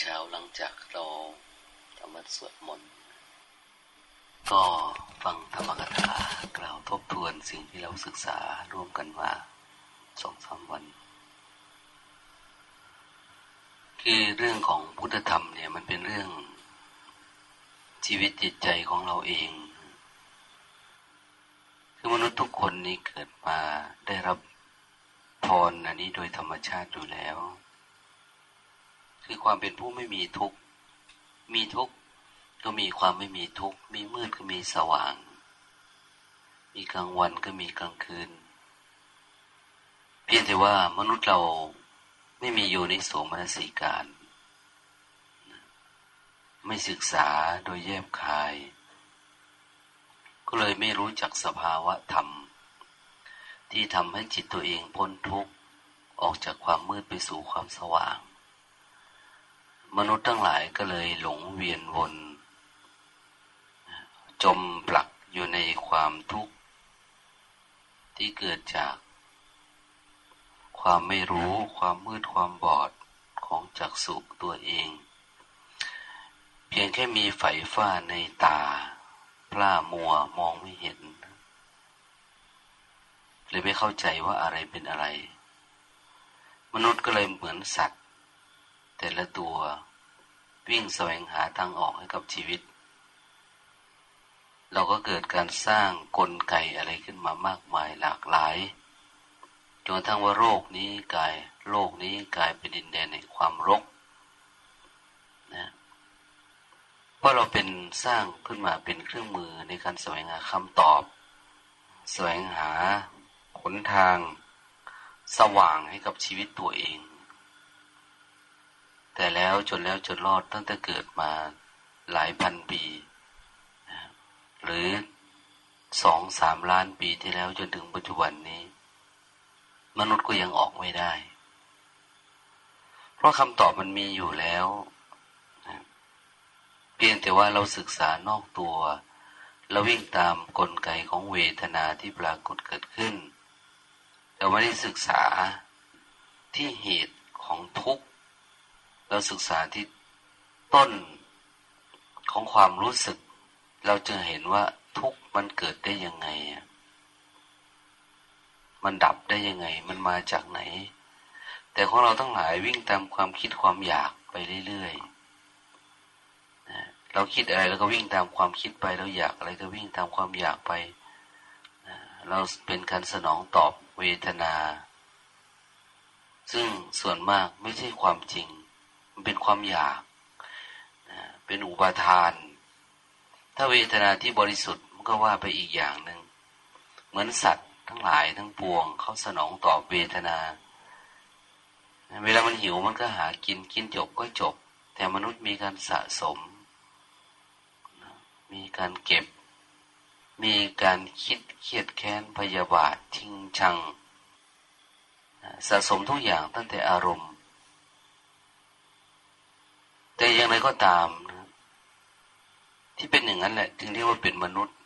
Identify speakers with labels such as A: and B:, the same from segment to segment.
A: เช้าหลังจากเราทำวัดสวดมนต์ก็ฟังธรรมกถากล่าวทบทวนสิ่งที่เราศึกษาร่วมกันมาสองสามวัน คือเรื่องของพุทธธรรมเนี่ยมันเป็นเรื่องชีวิตจิตใจของเราเองคือมนุษย์ทุกคนนี้เกิดมาได้รับพรอันนี้โดยธรรมชาติอยู่แล้ว คือความเป็นผู้ไม่มีทุกข์ มีทุกข์ก็มีความไม่มีทุกข์ มีมืดก็มีสว่าง มีกลางวันก็มีกลางคืน เพียงแต่ว่ามนุษย์เราไม่มีอยู่ในโสมนสิการ ไม่ศึกษาโดยแยบคาย ก็เลยไม่รู้จักสภาวะธรรม ที่ทำให้จิตตัวเองพ้นทุกข์ ออกจากความมืดไปสู่ความสว่าง มนุษย์ทั้งหลายก็เลยหลงเวียนวน จมปลักอยู่ในความทุกข์ ที่เกิดจากความไม่รู้ความมืดความบอดของจักสุตัวเอง เพียงแค่มีไฟฟ้าในตา พล่ามัวมองไม่เห็นเลยไม่เข้าใจว่าอะไรเป็นอะไร มนุษย์ก็เลยเหมือนสัตว แต่ละตัววิ่งแสวงหาทางออกให้กับชีวิต เราก็เกิดการสร้างกลไกอะไรขึ้นมามากมายหลากหลายจนทั้งว่าโรคนี้กลายโลกนี้กลายเป็นดินแดนในความรกนะเพราะเราเป็นสร้างขึ้นมาเป็นเครื่องมือในการแสวงหาคำตอบ แสวงหาหนทางสว่างให้กับชีวิตตัวเอง แต่แล้วจนแล้วจนรอดตั้งแต่เกิดมาหลายพันปี หรือสองสามล้านปีที่แล้วจนถึงปัจจุบันนี้ มนุษย์ก็ยังออกไม่ได้ เพราะคำตอบมันมีอยู่แล้วเพียงแต่ว่าเราศึกษานอกตัวเราวิ่งตามกลไกของเวทนาที่ปรากฏเกิดขึ้น เราไม่ได้ศึกษาที่เหตุของทุกข์ เราศึกษาที่ต้นของความรู้สึก เราจึงเห็นว่าทุกมันเกิดได้ยังไง มันดับได้ยังไง มันมาจากไหน แต่ของเราทั้งหลายวิ่งตามความคิดความอยากไปเรื่อยๆ เราคิดอะไรเราก็วิ่งตามความคิดไป เราอยากอะไรก็วิ่งตามความอยากไป เราเป็นการสนองตอบเวทนา ซึ่งส่วนมากไม่ใช่ความจริง มันเป็นความอยากเป็นอุปาทาน ถ้าเวทนาที่บริสุทธิ์มันก็ว่าไปอีกอย่างหนึ่งเหมือนสัตว์ทั้งหลายทั้งปวงเขาสนองตอบเวทนา เวลามันหิวมันก็หากินกินจบก็จบ แต่มนุษย์มีการสะสม มีการเก็บ มีการคิดเครียดแค้นพยาบาททิ้งชัง สะสมทุกอย่างตั้งแต่อารมณ์ แต่อย่างไรก็ตามนะที่เป็นอย่างนั้นแหละจึงเรียกว่าเป็นมนุษย์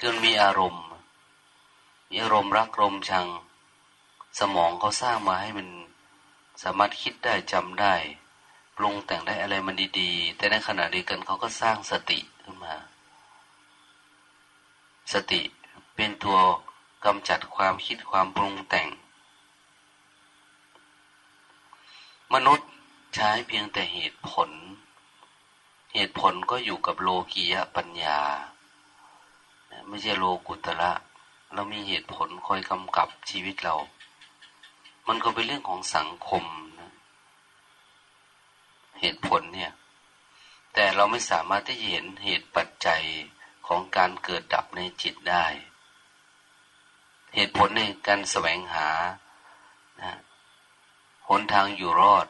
A: คือมีอารมณ์ มีอารมณ์รักรมชัง สมองเขาสร้างมาให้มันสามารถคิดได้จำได้ปรุงแต่งได้อะไรมันดีๆ แต่ในขณะเดียวกันเขาก็สร้างสติขึ้นมา สติเป็นตัวกำจัดความคิดความปรุงแต่ง มนุษย์ ใช้เพียงแต่เหตุผล เหตุผลก็อยู่กับโลกียปัญญา ไม่ใช่โลกุตระเรามีเหตุผลคอยกำกับชีวิตเรา มันก็เป็นเรื่องของสังคมนะเหตุผลเนี่ย แต่เราไม่สามารถที่จะเห็นเหตุปัจจัยของการเกิดดับในจิตได้ เหตุผลในการแสวงหานะหนทางอยู่รอด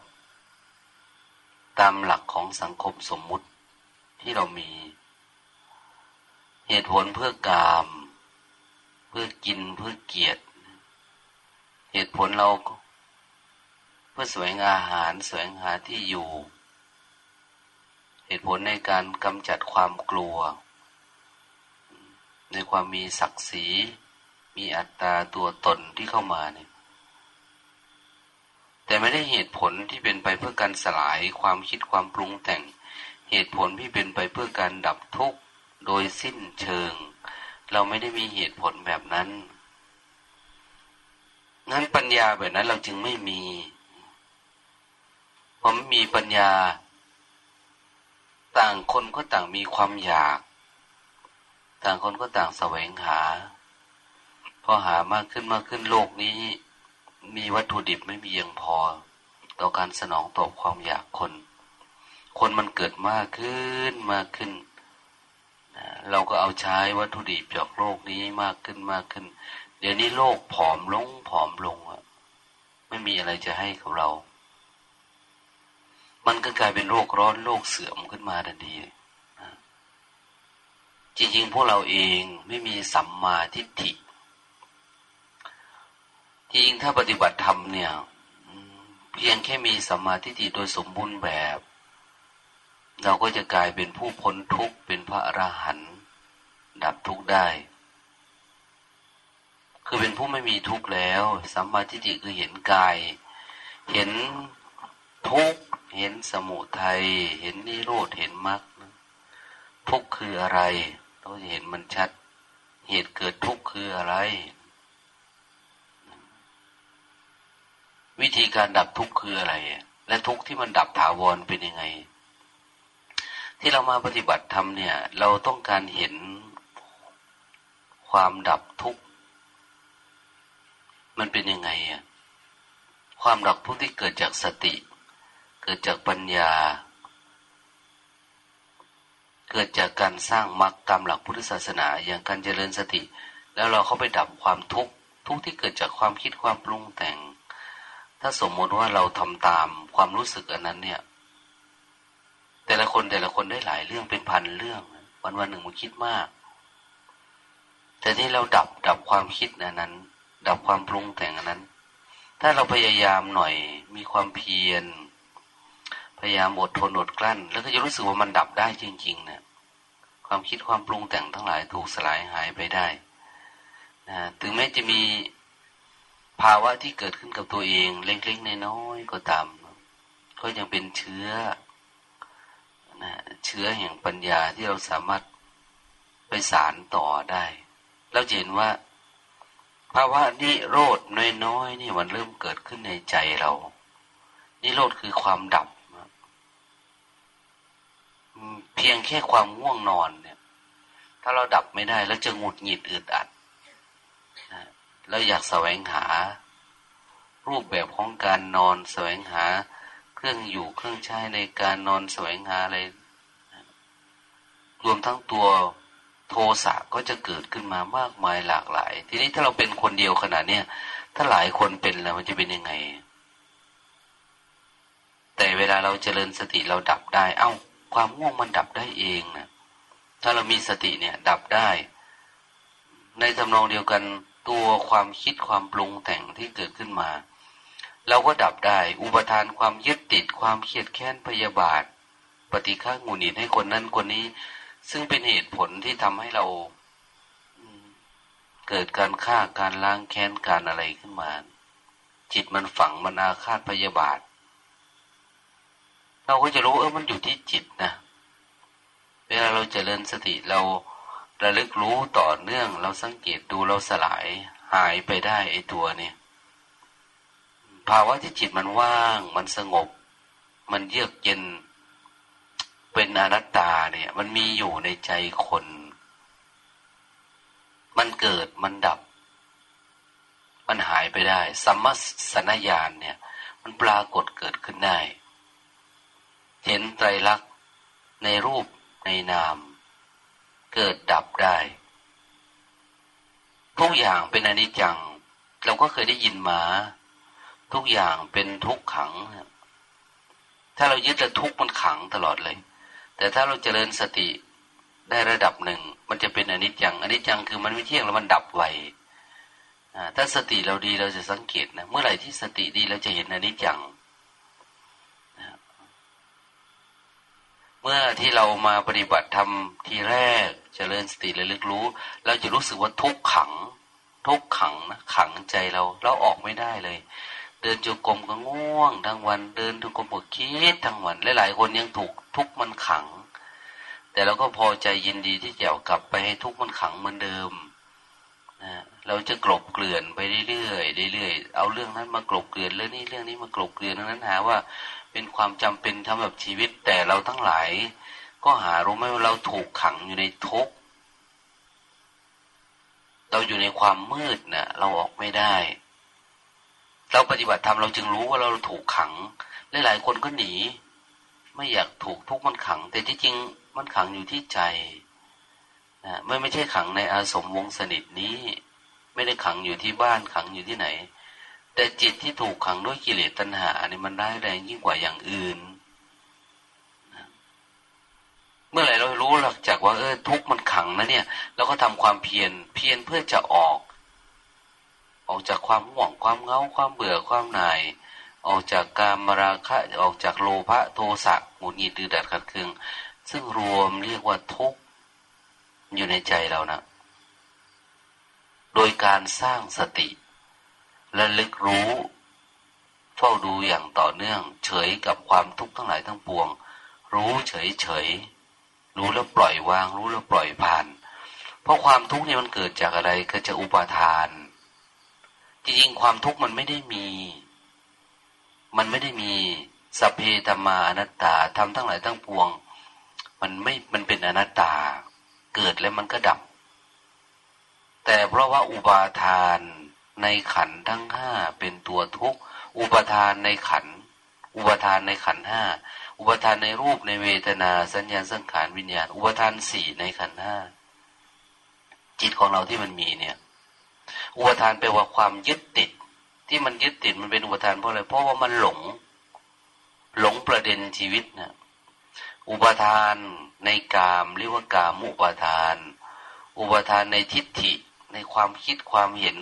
A: ตามหลักของสังคมสมมุติที่เรามี เหตุผลเพื่อกาม เพื่อกินเพื่อเกียรติ เหตุผลเราเพื่อสวยงาอาหารสวยงาที่อยู่ เหตุผลในการกำจัดความกลัว ในความมีศักดิ์ศรี มีอัตตาตัวตนที่เข้ามาเนี่ย แต่ไม่ได้เหตุผลที่เป็นไปเพื่อการสลายความคิดความปรุงแต่ง เหตุผลที่เป็นไปเพื่อการดับทุกข์โดยสิ้นเชิง เราไม่ได้มีเหตุผลแบบนั้นนั้นปัญญาแบบนั้นเราจึงไม่มีผมมีปัญญา ต่างคนก็ต่างมีความอยาก ต่างคนก็ต่างแสวงหา พอหามากขึ้นมากขึ้นโลกนี้ มีวัตถุดิบไม่มียังพอ ต่อการสนองตอบความอยากคน คนมันเกิดมากขึ้นมากขึ้น เราก็เอาใช้วัตถุดิบจากโลกนี้มากขึ้นมากขึ้น เดี๋ยวนี้โลกผอมลงผอมลงอะไม่มีอะไรจะให้กับเรา มันก็กลายเป็นโรคร้อนโรคเสื่อมขึ้นมาทันทีจริงๆพวกเราเองไม่มีสัมมาทิฏฐิ จริงถ้าปฏิบัติธรรมเนี่ย เพียงแค่มีสัมมาทิฏฐิโดยสมบูรณ์แบบ เราก็จะกลายเป็นผู้พ้นทุกข์เป็นพระอราหันต์ดับทุกข์ได้ คือเป็นผู้ไม่มีทุกข์แล้วสัมมาทิฏฐิคือเห็นกาย เห็นทุกข์เห็นสมุทัยเห็นนิโรธเห็นมรรคทุกข์คืออะไรเราจะเห็นมันชัด เหตุเกิดทุกข์คืออะไร วิธีการดับทุกข์คืออะไร และทุกข์ที่มันดับถาวรเป็นยังไง ที่เรามาปฏิบัติธรรมเนี่ย เราต้องการเห็นความดับทุกข์มันเป็นยังไงอะความดับทุกข์ที่เกิดจากสติ เกิดจากปัญญา เกิดจากการสร้างมรรคตามหลักพุทธศาสนา อย่างการเจริญสติ แล้วเราเข้าไปดับความทุกข์ทุกข์ที่เกิดจากความคิดความปรุงแต่ง ถ้าสมมติว่าเราทำตามความรู้สึกอันนั้นเนี่ย แต่ละคนแต่ละคนได้หลายเรื่องเป็นพันเรื่อง วันวันหนึ่งมันคิดมาก แต่ที่เราดับดับความคิดอันนั้น ดับความปรุงแต่งอันนั้น ถ้าเราพยายามหน่อยมีความเพียร พยายามอดทนอดกลั้น แล้วก็จะรู้สึกว่ามันดับได้จริง ๆ เนะความคิดความปรุงแต่งทั้งหลายถูกสลายหายไปได้นะถึงแม้จะมี ภาวะที่เกิดขึ้นกับตัวเองเล็กๆน้อยๆก็ตามก็ยังเป็นเชื้อนะเชื้อแห่งปัญญาที่เราสามารถไปสารต่อได้เราเห็นว่าภาวะนิโรธน้อยๆนี่มันเริ่มเกิดขึ้นในใจเรา นิโรธคือความดับเพียงแค่ความง่วงนอนเนี่ย ถ้าเราดับไม่ได้แล้วจะหงุดหงิดอึดอัด เราอยากแสวงหา รูปแบบของการนอนแสวงหา เครื่องอยู่เครื่องใช้ในการนอนแสวงหาอะไรรวมทั้งตัวโทสะก็จะเกิดขึ้นมามากมายหลากหลาย ทีนี้ถ้าเราเป็นคนเดียวขนาดเนี้ยถ้าหลายคนเป็นแล้วมันจะเป็นยังไง แต่เวลาเราเจริญสติเราดับได้ เอา้า ความง่วงมันดับได้เองนะถ้าเรามีสติเนี่ย ดับได้ ในทำนองเดียวกัน ตัวความคิดความปรุงแต่งที่เกิดขึ้นมา เราก็ดับได้ อุปทานความยึดติดความเครียดแค้นพยาบาท ปฏิฆางูหนิดให้คนนั้นคนนี้ ซึ่งเป็นเหตุผลที่ทำให้เราเกิดการฆ่าการล้างแค้นการอะไรขึ้นมา จิตมันฝังมันอาฆาตพยาบาท เราก็จะรู้เออมันอยู่ที่จิตนะเวลาเราจเจริญสติเรา ระลึกรู้ต่อเนื่องเราสังเกตดูเราสลาย หายไปได้ไอตัวเนี่ยภาวะที่จิตมันว่าง มันสงบ มันเยือกเย็น เป็นอนัตตาเนี่ย มันมีอยู่ในใจคน มันเกิดมันดับ มันหายไปได้สัมมาสนญาณเนี่ย มันปรากฏเกิดขึ้นได้ เห็นไตรลักษณ์ในรูปในนาม เกิดดับได้ ทุกอย่างเป็นอนิจจัง เราก็เคยได้ยินมา ทุกอย่างเป็นทุกขัง ถ้าเรายึดแล้วทุกมันขังตลอดเลย แต่ถ้าเราเจริญสติได้ระดับหนึ่ง มันจะเป็นอนิจจังอนิจจังคือมันไม่เที่ยงแล้วมันดับไวถ้าสติเราดีเราจะสังเกตนะ เมื่อไหร่ที่สติดีเราจะเห็นอนิจจัง เมื่อที่เรามาปฏิบัติทำทีแรกจเจริญสติระลึกรู้ เราจะรู้สึกว่าทุกขัง ทุกขังนะขังใจเราเราออกไม่ได้เลย เดินจงกรมก็ง่วงทั้งวัน เดินจงกรมก็คิดทั้งวันหลายๆคนยังถูกทุกมันขัง แต่เราก็พอใจยินดีที่จะกลับไปให้ทุกมันขังเหมือนเดิมนะเราจะกลบเกลื่อนไปเรื่อยๆเรื่อยๆเอาเรื่องนั้นมากลบเกลื่อนเรื่องนี้เรื่องนี้มากลบเกลื่อนนั้นหาว่า เป็นความจำเป็นทำแบบชีวิตแต่เราทั้งหลาย ก็หารู้ไหมว่าเราถูกขังอยู่ในทุกข์เราอยู่ในความมืดนะ่ะ เราออกไม่ได้ เราปฏิบัติธรรมเราจึงรู้ว่าเราถูกขังหลายๆคนก็หนี ไม่อยากถูกทุกข์มันขัง แต่ที่จริงมันขังอยู่ที่ใจนะไม่ไม่ใช่ขังในอาสมวงสนิทนี้ ไม่ได้ขังอยู่ที่บ้านขังอยู่ที่ไหน แต่จิตที่ถูกขังด้วยกิเลสตัณหาเนี่ยมันได้แรงยิ่งกว่าอย่างอื่น เมื่อไหร่เรารู้หลักจากว่าเออทุกมันขังนะเนี่ยเราก็ทำความเพียรเพียรเพื่อจะออก ออกจากความห่วงความเงาความเบื่อความหน่าย ออกจากการมราคะออกจากโลภะโทสะหงุดหงิดดือดัดขัดเคืองซึ่งรวมเรียกว่าทุกข์อยู่ในใจเรานะ โดยการสร้างสติ และลึกรู้ เฝ้าดูอย่างต่อเนื่อง เฉยกับความทุกข์ทั้งหลายทั้งปวง รู้เฉยเฉยรู้แล้วปล่อยวาง รู้แล้วปล่อยผ่าน เพราะความทุกข์เนี่ยมันเกิดจากอะไรกิดจากอุปาทาน จริงๆความทุกข์มันไม่ได้มี มันไม่ได้มีสเพธรรมาอนัตตาทำทั้งหลายทั้งปวง มันไม่มันเป็นอนัตตา เกิดแล้วมันก็ดับ แต่เพราะว่าอุปาทาน ในขันทั้งห้าเป็นตัวทุกข์อุปทานในขัน อุปทานในขันห้าอุปทานในรูปในเวทนาสัญญาสังขารวิญญาณ อุปทานสี่ในขันห้าจิตของเราที่มันมีเนี่ย อุปทานแปลว่าความยึดติด ที่มันยึดติดมันเป็นอุปทานเพราะอะไรเพราะว่ามันหลง หลงประเด็นชีวิตนะอุปทานในกามเรียกว่ากามุปทาน อุปทานในทิฏฐิในความคิดความเห็น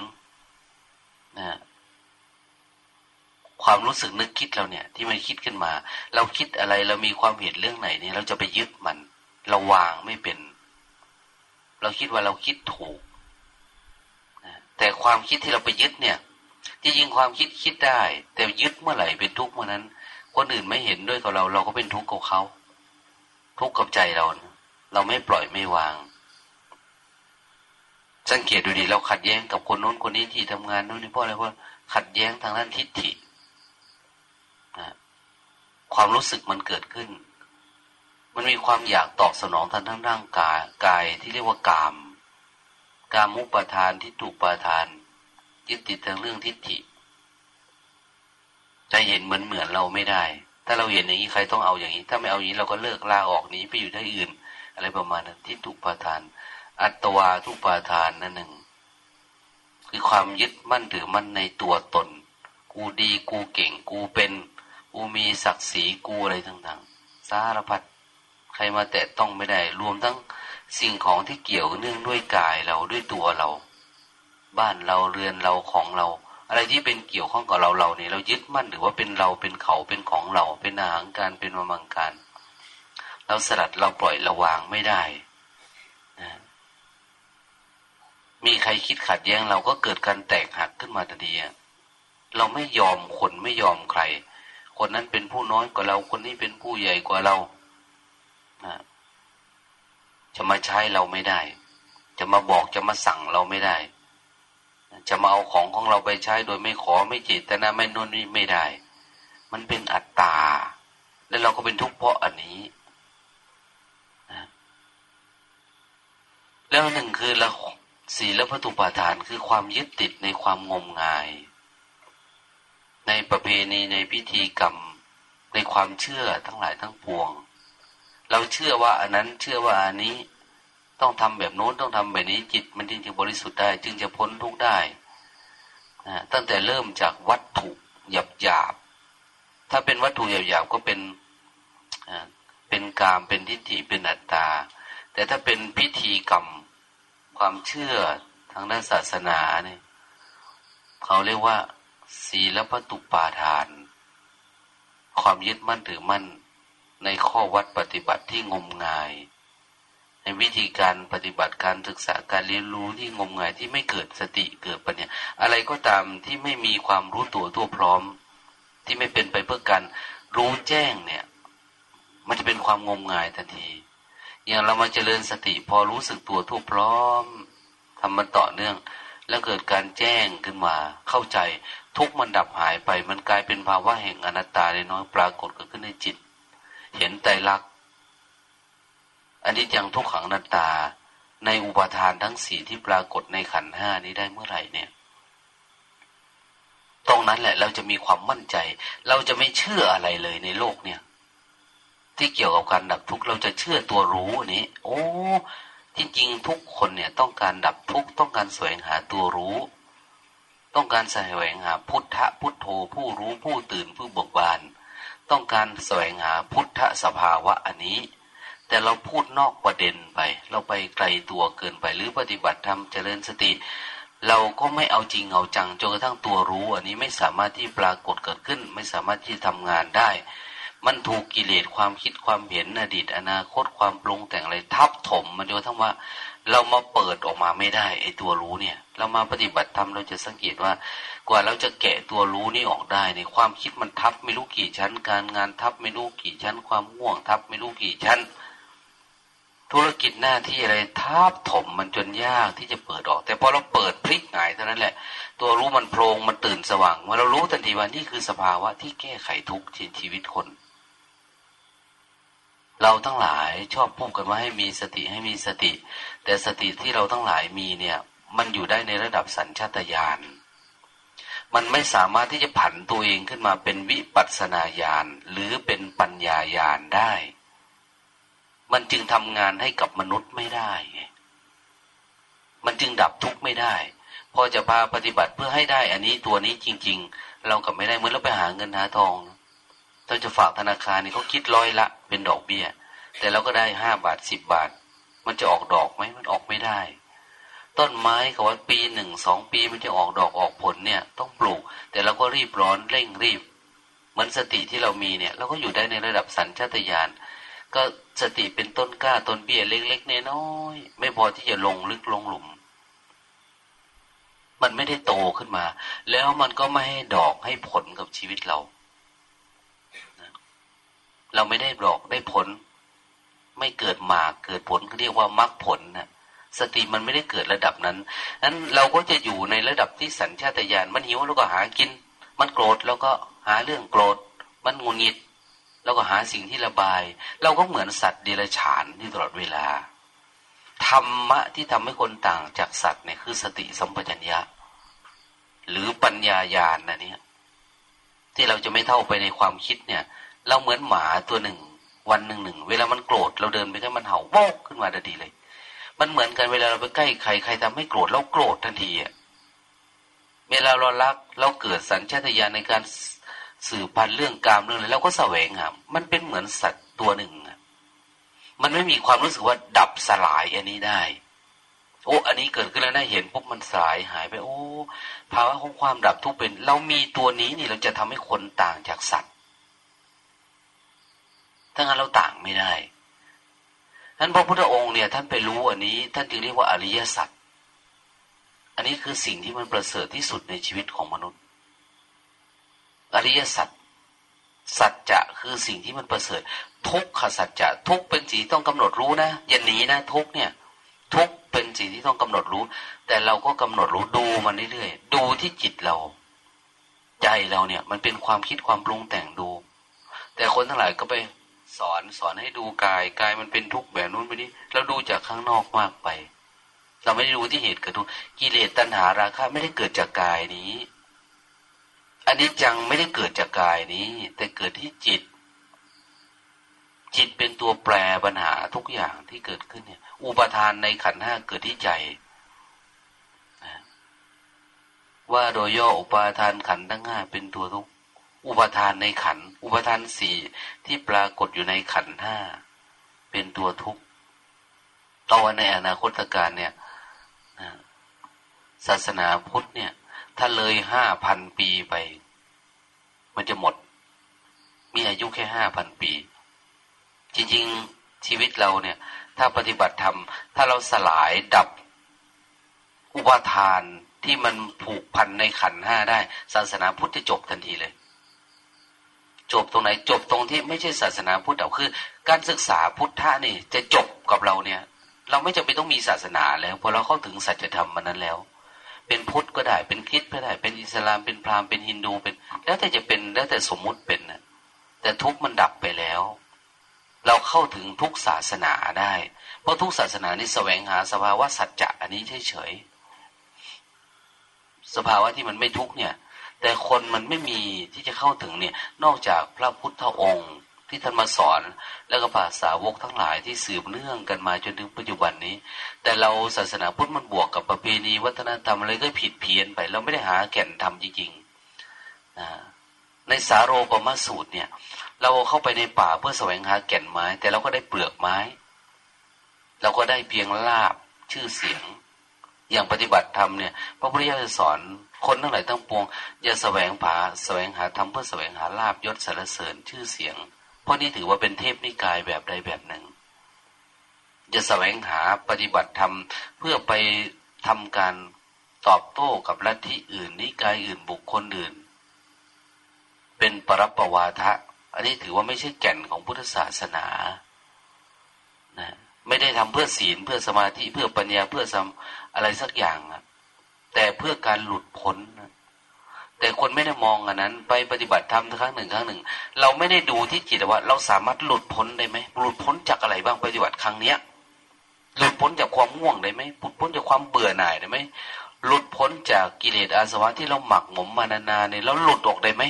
A: นะความรู้สึกนึกคิดเราเนี่ย ที่มันคิดขึ้นมา เราคิดอะไรเรามีความเห็นเรื่องไหนเนี่ย เราจะไปยึดมัน เราวางไม่เป็น เราคิดว่าเราคิดถูกแต่ความคิดที่เราไปยึดเนี่ยที่จริงความคิดคิดได้ แต่ยึดเมื่อไหร่เป็นทุกข์เมื่อนั้น คนอื่นไม่เห็นด้วยกับเรา เราก็เป็นทุกข์กับเขา ทุกข์กับใจเรา เราไม่ปล่อยไม่วาง สังเกตดูดีเราขัดแย้งกับคนโน้นคนนี้ที่ทำงานโน้นนี่เพราะอะไรเพราะขัดแย้งทางด้านทิฏฐิความรู้สึกมันเกิดขึ้น มันมีความอยากตอบสนองทางทั้งร่างกายกายที่เรียกว่ากาม กามุปทานที่ถูกประทานยึดติดทางเรื่องทิฏฐิ จะเห็นเหมือนเหมือนเราไม่ได้ ถ้าเราเห็นอย่างนี้ใครต้องเอาอย่างนี้ ถ้าไม่เอาอย่างนี้เราก็เลิกลาออกนี้ไปอยู่ที่อื่น อะไรประมาณนั้นที่ถูกประทาน อัตวาทุประทานนั่นหนึ่ง คือความยึดมั่นถือมั่นในตัวตน กูดีกูเก่งกูเป็น กูมีศักดิ์ศรีกูอะไรต่างๆ สารพัดใครมาแตะต้องไม่ได้ รวมทั้งสิ่งของที่เกี่ยวเนื่องด้วยกายเราด้วยตัวเรา บ้านเราเรือนเราของเรา อะไรที่เป็นเกี่ยวข้องกับเราเราเนี่ยเรายึดมั่นหรือว่าเป็นเราเป็นเขาเป็นของเรา เป็นอาหารการเป็นมมังการเราสลัดเราปล่อยระวางไม่ได้นะ มีใครคิดขัดแย้งเราก็เกิดการแตกหักขึ้นมาทันทีเราไม่ยอมคนไม่ยอมใคร คนนั้นเป็นผู้น้อยกว่าเรา คนนี้เป็นผู้ใหญ่กว่าเรานะจะมาใช้เราไม่ได้ จะมาบอกจะมาสั่งเราไม่ได้ จะมาเอาของของเราไปใช้โดยไม่ขอไม่เจตนาไม่นนนี่ไม่ได้ มันเป็นอัตตา แล้วเราก็เป็นทุกข์เพราะอันนี้นะแล้วหนึ่งคือละสี และพัตุปาทานคือความยึดติดในความงมงาย ในประเพณีในพิธีกรรม ในความเชื่อทั้งหลายทั้งปวง เราเชื่อว่าอันนั้นเชื่อว่าอันนี้ต้องทำแบบโน้นต้องทำแบบนี้จิต มันจึงจะบริสุทธิ์ได้ จึงจะพ้นทุกข์ได้นะตั้งแต่เริ่มจากวัตถุหยาบหยาบถ้าเป็นวัตถุหยาบหยาบก็เป็นเป็นกามเป็นทิฏฐิเป็นอัตตา แต่ถ้าเป็นพิธีกรรม ความเชื่อทางด้านศาสนาเนี่ยเขาเรียกว่า ศีลปตุปาทาน ความยึดมั่นถือมั่นในข้อวัดปฏิบัติที่งมงาย ในวิธีการปฏิบัติการศึกษาการเรียนรู้ที่งมงายที่ไม่เกิดสติเกิดปัญญาอะไรก็ตามที่ไม่มีความรู้ตัวทั่วพร้อม ที่ไม่เป็นไปเพื่อการรู้แจ้งเนี่ย มันจะเป็นความงมงายทันที อย่างเรามาเจริญสติพอรู้สึกตัวทั่วพร้อมทำมันต่อเนื่อง แล้วเกิดการแจ้งขึ้นมา เข้าใจทุกมันดับหายไป มันกลายเป็นภาวะแห่งอนัตตาในน้อยปรากฏเกิดขึ้นในจิต เห็นไตรลักษณ์อันนี้ยังทุกขังอนัตตา ในอุปทานทั้งสี่ที่ปรากฏในขันห้านี้ได้เมื่อไหร่เนี่ยตรงนั้นแหละเราจะมีความมั่นใจ เราจะไม่เชื่ออะไรเลยในโลกเนี่ย ที่เกี่ยวกับการดับทุกข์เราจะเชื่อตัวรู้นี้ โอ้จริงๆทุกคนเนี่ยต้องการดับทุกข์ต้องการแสวงหาตัวรู้ ต้องการแสวงหาพุทธะพุทโธผู้รู้ผู้ตื่นผู้เบิกบาน ต้องการแสวงหาพุทธสภาวะอันนี้ แต่เราพูดนอกประเด็นไป เราไปไกลตัวเกินไปหรือปฏิบัติธรรมเจริญสติ เราก็ไม่เอาจริงเอาจังจนกระทั่งตัวรู้ อันนี้ไม่สามารถที่ปรากฏเกิดขึ้น ไม่สามารถที่ทำงานได้ มันถูกกิเลสความคิดความเห็นอดีต อนาคตความปรุงแต่งอะไรทับถม มันจนทั่งว่า เรามาเปิดออกมาไม่ได้ไอ้ตัวรู้เนี่ย เรามาปฏิบัติธรรมเราจะสังเกตว่ากว่าเราจะแกะตัวรู้นี้ออกได้ในความคิดมันทับไม่รู้กี่ชั้น การงานทับไม่รู้กี่ชั้น ความง่วงทับไม่รู้กี่ชั้น ธุรกิจหน้าที่อะไรทับถมมันจนยากที่จะเปิดออก แต่พอเราเปิดพลิกหงายเท่านั้นแหละ ตัวรู้มันโพรงมันตื่นสว่างเมื่อเรารู้ทันทีว่านี่คือสภาวะที่แก้ไขทุกข์ชีวิตคน เราทั้งหลายชอบพูดกันว่าให้มีสติให้มีสติ แต่สติที่เราทั้งหลายมีเนี่ย มันอยู่ได้ในระดับสัญชาตญาณมันไม่สามารถที่จะผันตัวเองขึ้นมาเป็นวิปัสนาญาณหรือเป็นปัญญาญาณได้ มันจึงทำงานให้กับมนุษย์ไม่ได้ มันจึงดับทุกข์ไม่ได้ พอจะพาปฏิบัติเพื่อให้ได้อันนี้ตัวนี้จริง ๆ เรากับไม่ได้เหมือนเราไปหาเงินหาทอง เราจะฝากธนาคารนี่เขาคิดร้อยละ เป็นดอกเบี้ย แต่เราก็ได้ห้าบาทสิบบาท มันจะออกดอกไหมมันออกไม่ได้ ต้นไม้เขาว่าปีหนึ่งสองปีมันจะออกดอกออกผลเนี่ย ต้องปลูก แต่เราก็รีบร้อนเร่งรีบ เหมือนสติที่เรามีเนี่ย เราก็อยู่ได้ในระดับสัญชาตญาณก็สติเป็นต้นกล้าต้นเบี้ยเล็กๆน้อยๆไม่พอที่จะลงลึกลงหลุม มันไม่ได้โตขึ้นมา แล้วมันก็ไม่ให้ดอกให้ผลกับชีวิตเรา เราไม่ได้ดอกได้ผล ไม่เกิดมาเกิดผลเขาเรียกว่ามรรคผลนะสติมันไม่ได้เกิดระดับนั้นนั้นเราก็จะอยู่ในระดับที่สัญชาตญาณมันหิวแล้วก็หากิน มันโกรธแล้วก็หาเรื่องโกรธ มันงุนงิดแล้วก็หาสิ่งที่ระบาย เราก็เหมือนสัตว์เดรัจฉานที่ตลอดเวลาธรรมะที่ทำให้คนต่างจากสัตว์เนี่ยคือสติสัมปชัญญะ หรือปัญญาญาณนะเนี่ยที่เราจะไม่เท่าไปในความคิดเนี่ย เราเหมือนหมาตัวหนึ่ง วันหนึ่งหนึ่งเวลามันโกรธเราเดินไปใกล้มันเห่าโบกขึ้นมาทันทีเลย มันเหมือนกันเวลาเราไปใกล้ใครใครทำให้โกรธเราโกรธทันทีอะเวลาเรารักเราเกิดสัญชาตญาณในการสื่อพันเรื่องกามเรื่องอะไรแล้วก็แสวงหามันเป็นเหมือนสัตว์ตัวหนึ่งมันไม่มีความรู้สึกว่าดับสลายอันนี้ได้ โอ้อันนี้เกิดขึ้นแล้วนะเห็นปุ๊บมันสลายหายไป โอ้ภาวะของความดับทุกเป็น เรามีตัวนี้นี่เราจะทำให้คนต่างจากสัตว์ ถ้างั้นเราต่างไม่ได้ท่านพระพุทธองค์เนี่ย ท่านไปรู้อันนี้ ท่านจึงเรียกว่าอริยสัจอันนี้คือสิ่งที่มันประเสริฐที่สุดในชีวิตของมนุษย์ อริยสัจสัจจะคือสิ่งที่มันประเสริฐ ทุกขสัจจะทุกเป็นสิ่งต้องกำหนดรู้นะอย่าหนีนะ ทุกเนี่ย ทุกเป็นสิ่งที่ต้องกำหนดรู้ แต่เราก็กำหนดรู้ดูมันเรื่อยๆดูที่จิตเรา ใจเราเนี่ย มันเป็นความคิดความปรุงแต่งดู แต่คนทั้งหลายก็ไป สอนสอนให้ดูกายกายมันเป็นทุกข์แบบนู้นแบบนี้เราดูจากข้างนอกมากไป เราไม่ได้ดูที่เหตุเกิดทุกกิเลสตัณหาราคะไม่ได้เกิดจากกายนี้ อันนี้จังไม่ได้เกิดจากกายนี้ แต่เกิดที่จิต จิตเป็นตัวแปรปัญหาทุกอย่างที่เกิดขึ้นเนี่ย อุปทานในขันห้าเกิดที่ใจว่าโดยย่ออุปทานขันทั้งห้าเป็นตัวทุก อุปทานในขัน อุปทานสี่ที่ปรากฏอยู่ในขันห้าเป็นตัวทุกต่อในอนาคตการเนี่ยศาสนาพุทธเนี่ย ถ้าเลยห้าพันปีไป มันจะหมด มีอายุแค่ห้าพันปี จริงๆชีวิตเราเนี่ย ถ้าปฏิบัติธรรม ถ้าเราสลายดับ อุปทานที่มันผูกพันในขันห้าได้ ศาสนาพุทธจะจบทันทีเลย จบตรงไหนจบตรงที่ไม่ใช่ศาสนาพุทธเอาคือ การศึกษาพุทธะนี่จะจบกับเราเนี่ย เราไม่จำเป็นต้องมีศาสนาแล้วพอเราเข้าถึงสัจธรรมมันนั้นแล้ว เป็นพุทธก็ได้เป็นคริสต์ก็ได้ เป็นอิสลามเป็นพราหมณ์เป็นฮินดูเป็น แล้วแต่จะเป็นแล้วแต่สมมุติเป็นนะแต่ทุกมันดับไปแล้ว เราเข้าถึงทุกศาสนาได้ เพราะทุกศาสนานี่แสวงหาสภาวะสัจจะอันนี้เฉยๆสภาวะที่มันไม่ทุกเนี่ย แต่คนมันไม่มีที่จะเข้าถึงเนี่ย นอกจากพระพุทธองค์ที่ท่านมาสอน แล้วก็ภาษาวกทั้งหลายที่สืบเนื่องกันมาจนถึงปัจจุบันนี้ แต่เราศาสนาพุทธมันบวกกับประเพณีวัฒนธรรมอะไรก็ผิดเพี้ยนไป เราไม่ได้หาแก่นธรรมจริงๆในสาโรปมาสูตรเนี่ย เราเข้าไปในป่าเพื่อแสวงหาแก่นไม้ แต่เราก็ได้เปลือกไม้ เราก็ได้เพียงลาบชื่อเสียง อย่างปฏิบัติธรรมเนี่ย พระพุทธเจ้าสอน คนทั้งหลายทั้งปวง อย่าแสวงผาแสวงหาธรรมเพื่อแสวงหาลาบยศสารเสริญชื่อเสียง เพราะนี่ถือว่าเป็นเทพนิกายแบบใดแบบหนึ่งจะแสวงหาปฏิบัติธรรมเพื่อไปทำการตอบโต้กับลัทธิอื่น นิกายอื่นบุคคลอื่น เป็นปรับประวาทะ อันนี้ถือว่าไม่ใช่แก่นของพุทธศาสนานะไม่ได้ทำเพื่อศีลเพื่อสมาธิเพื่อปัญญาเพื่อสอะไรสักอย่างนะ แต่เพื่อการหลุดพ้นแต่คนไม่ได้มองอันนั้น ไปปฏิบัติธรรมครั้งหนึ่งครั้งหนึ่ง เราไม่ได้ดูที่จิตว่า เราสามารถหลุดพ้นได้ไหมหลุดพ้นจากอะไรบ้างปฏิบัติครั้งเนี้ย หลุดพ้นจากความง่วงได้ไหมหลุดพ้นจากความเบื่อหน่ายได้ไหมหลุดพ้นจากกิเลสอาสวะที่เราหมักหมมมานานๆเนี่ยแล้วหลุดออกได้ไหม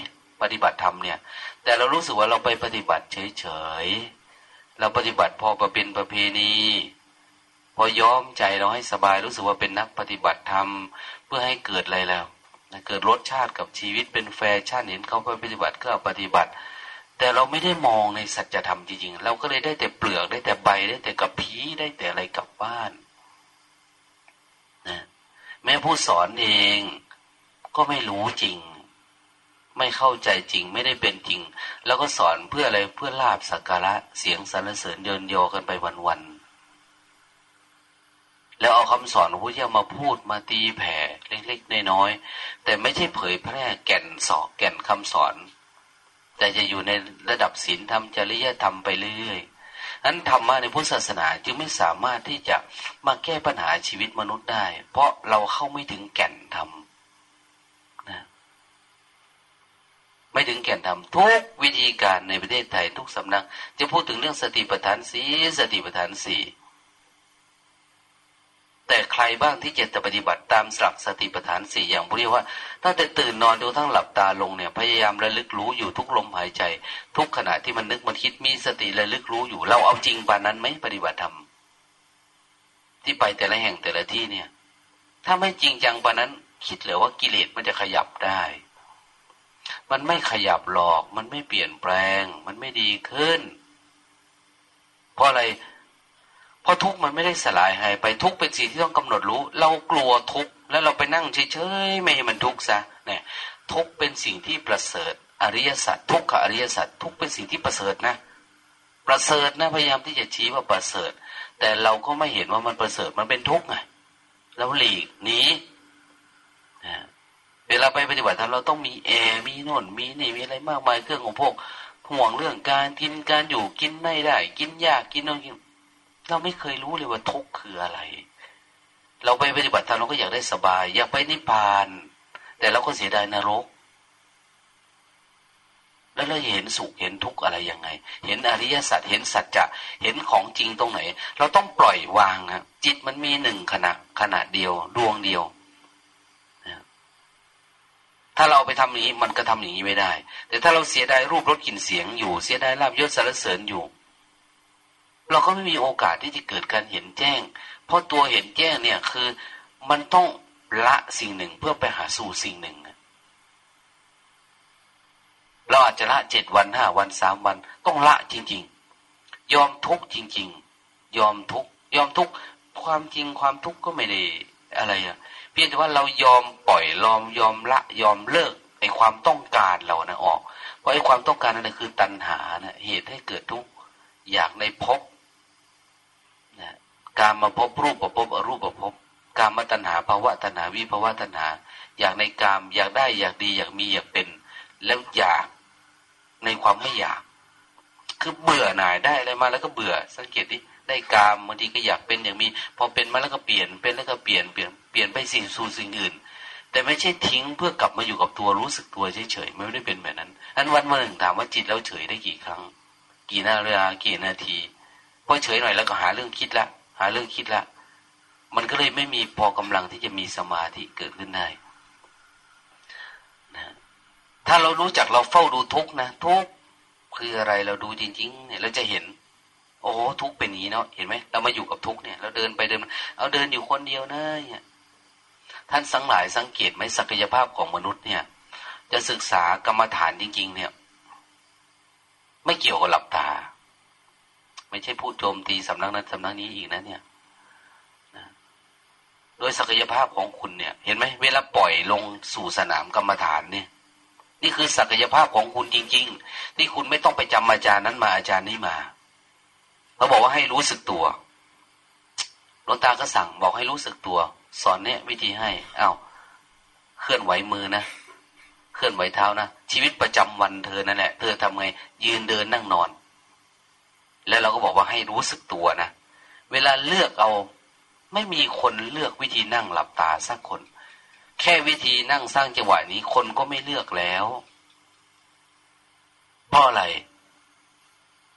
A: ปฏิบัติธรรมเนี่ย แต่เรารู้สึกว่าเราไปปฏิบัติเฉยๆเราปฏิบัติพอประเป็นประเพณีพอย้อมใจเราให้สบายรู้สึกว่าเป็นนักปฏิบัติธรรม เพื่อให้เกิดอะไรแล้วเกิดรสชาติกับชีวิตเป็นแฟชั่นเห็นเขาไปปฏิบัติก็ปฏิบัติ แต่เราไม่ได้มองในสัจธรรมจริงๆ เราก็เลยได้แต่เปลือกได้แต่ใบได้แต่กับผีได้แต่อะไรกลับบ้านนะแม่ผู้สอนเองก็ไม่รู้จริง ไม่เข้าใจจริงไม่ได้เป็นจริง แล้วก็สอนเพื่ออะไรเพื่อลาบสักการะเสียงสรรเสริญเยินโยกันไปวันๆ แล้วเอาคำสอนของพระเจ้ามาพูดมาตีแผ่เล็กๆน้อยๆแต่ไม่ใช่เผยแพร่แก่นสอกแก่นคำสอน แต่จะอยู่ในระดับศีลธรรมจริยธรรมไปเรื่อยๆนั้นธรรมะในพุทธศาสนาจึงไม่สามารถที่จะมาแก้ปัญหาชีวิตมนุษย์ได้ เพราะเราเข้าไม่ถึงแก่นธรรมนะไม่ถึงแก่นธรรมทุกวิธีการในประเทศไทยทุกสำนัก จะพูดถึงเรื่องสติปัฏฐานสีสติปัฏฐานสี แต่ใครบ้างที่เจะปฏิบัติตามหลักสติปัฏฐานสี่อย่างเรียกว่าถ้าแต่ตื่นนอนดูทั้งหลับตาลงเนี่ยพยายามระลึกรู้อยู่ทุกลมหายใจ ทุกขณะที่มันนึกมันคิดมีสติระลึกรู้อยู่ เราเอาจริงปานนั้นไหมปฏิบัติธรรมที่ไปแต่ละแห่งแต่ละที่เนี่ย ถ้าไม่จริงจังปานนั้น คิดเหรือว่ากิเลสมันจะขยับได้ มันไม่ขยับหลอก มันไม่เปลี่ยนแปลง มันไม่ดีขึ้น เพราะอะไร เพราะทุกมันไม่ได้สลายหายไปทุกเป็นสิ่งที่ต้องกำหนดรู้ เรากลัวทุกแล้วเราไปนั่งเฉยๆไม่ให้มันทุกซะเนี่ยทุกเป็นสิ่งที่ประเสริฐอริยสัจทุกขอริยสัจทุกเป็นสิ่งที่ประเสริฐนะ ประเสริฐนะพยายามที่จะชี้ว่าประเสริฐ แต่เราก็ไม่เห็นว่ามันประเสริฐมันเป็นทุกข์ไงเราหลีกหนีเวลาไปปฏิบัติธรรมเราต้องมีแอร์มีโน่นมีนี่มีอะไรมากมายเครื่องของพวกห่วงเรื่องการกินการอยู่กินไม่ได้ กินยากกินโน่นกิน เราไม่เคยรู้เลยว่าทุกข์คืออะไร เราไปปฏิบัติธรรมเราก็อยากได้สบาย อยากไปนิพพาน แต่เราก็เสียดายนรก แล้วเราเห็นสุขเห็นทุกข์อะไรยังไง เห็นอริยสัจเห็นสัจจะเห็นของจริงตรงไหน เราต้องปล่อยวางครับจิตมันมีหนึ่งขณะขณะเดียว ดวงเดียวถ้าเราไปทำอย่างนี้มันก็ทำอย่างนี้ไม่ได้ แต่ถ้าเราเสียดายรูปรสกลิ่นเสียงอยู่ เสียดายลาบยศสารเสริญอยู่ เราก็ไม่มีโอกาสที่จะเกิดการเห็นแจ้ง เพราะตัวเห็นแจ้งเนี่ยคือมันต้องละสิ่งหนึ่งเพื่อไปหาสู่สิ่งหนึ่ง เราอาจจะละเจ็ดวันห้าวันสามวัน ต้องละจริง ๆ ยอมทุกจริง ๆ ยอมทุกยอมทุกความจริงความทุกข์ก็ไม่ได้อะไรอะเพียงแต่ว่าเรายอมปล่อยยอมยอมละยอมเลิกไอ้ความต้องการเรานะออก เพราะไอ้ความต้องการนั่นคือตัณหานะเหตุให้เกิดทุกข์อยากในภพ การมาพบรูปประพบอรูปประพบการมาตัณหาภาวะตัณหาวิภาวะตัณหา อยากในกามอยากได้อยากดีอยากมีอยากเป็น แล้วอยากในความไม่อยาก คือเบื่อหน่ายได้อะไรมาแล้วก็เบื่อ สังเกตดิได้กามบางทีก็อยากเป็นอย่างมี พอเป็นมาแล้วก็เปลี่ยนเป็นแล้วก็เปลี่ยนเปลี่ยนเปลี่ยนไปสิ่งสู่สิ่งอื่น แต่ไม่ใช่ทิ้งเพื่อกลับมาอยู่กับตัวรู้สึกตัวเฉยๆไม่ได้เป็นแบบนั้นอันวันวันหนึ่งถามว่าจิตเราเฉยได้กี่ครั้ง กี่นาเวลากี่นาทีพอเฉยหน่อยแล้วก็หาเรื่องคิดละ หาเรื่องคิดละ มันก็เลยไม่มีพอกำลังที่จะมีสมาธิเกิดขึ้นได้นะถ้าเรารู้จักเราเฝ้าดูทุกนะทุกคืออะไรเราดูจริง ๆ เนี่ยเราจะเห็น โอ้ทุกเป็นนี้เนาะเห็นไหมเรามาอยู่กับทุกเนี่ย เราเดินไปเดินเอาเดินอยู่คนเดียวนะเนี่ยท่านสังหลายสังเกตไหมศักยภาพของมนุษย์เนี่ย จะศึกษากรรมฐานจริง ๆ เนี่ย ไม่เกี่ยวกับหลับตา ไม่ใช่พูดโจมตีสำนักนั้นสำนักนี้อีกนะเนี่ยโดยศักยภาพของคุณเนี่ย เห็นไหมเวลาปล่อยลงสู่สนามกรรมฐานเนี่ย นี่คือศักยภาพของคุณจริง ๆ ที่คุณไม่ต้องไปจำอาจารย์นั้นมาอาจารย์นี้มาเขาบอกว่าให้รู้สึกตัวหลวงตาก็สั่งบอกให้รู้สึกตัว สอนเนี่ยวิธีให้เอา้าเคลื่อนไหวมือนะเคลื่อนไหวเท้านะชีวิตประจำวันเธอนั่นแหละเธอทำไงยืนเดินนั่งนอน แล้วเราก็บอกว่าให้รู้สึกตัวนะ เวลาเลือกเอาไม่มีคนเลือกวิธีนั่งหลับตาสักคน แค่วิธีนั่งสร้างจังหวะนี้คนก็ไม่เลือกแล้วเพราะอะไร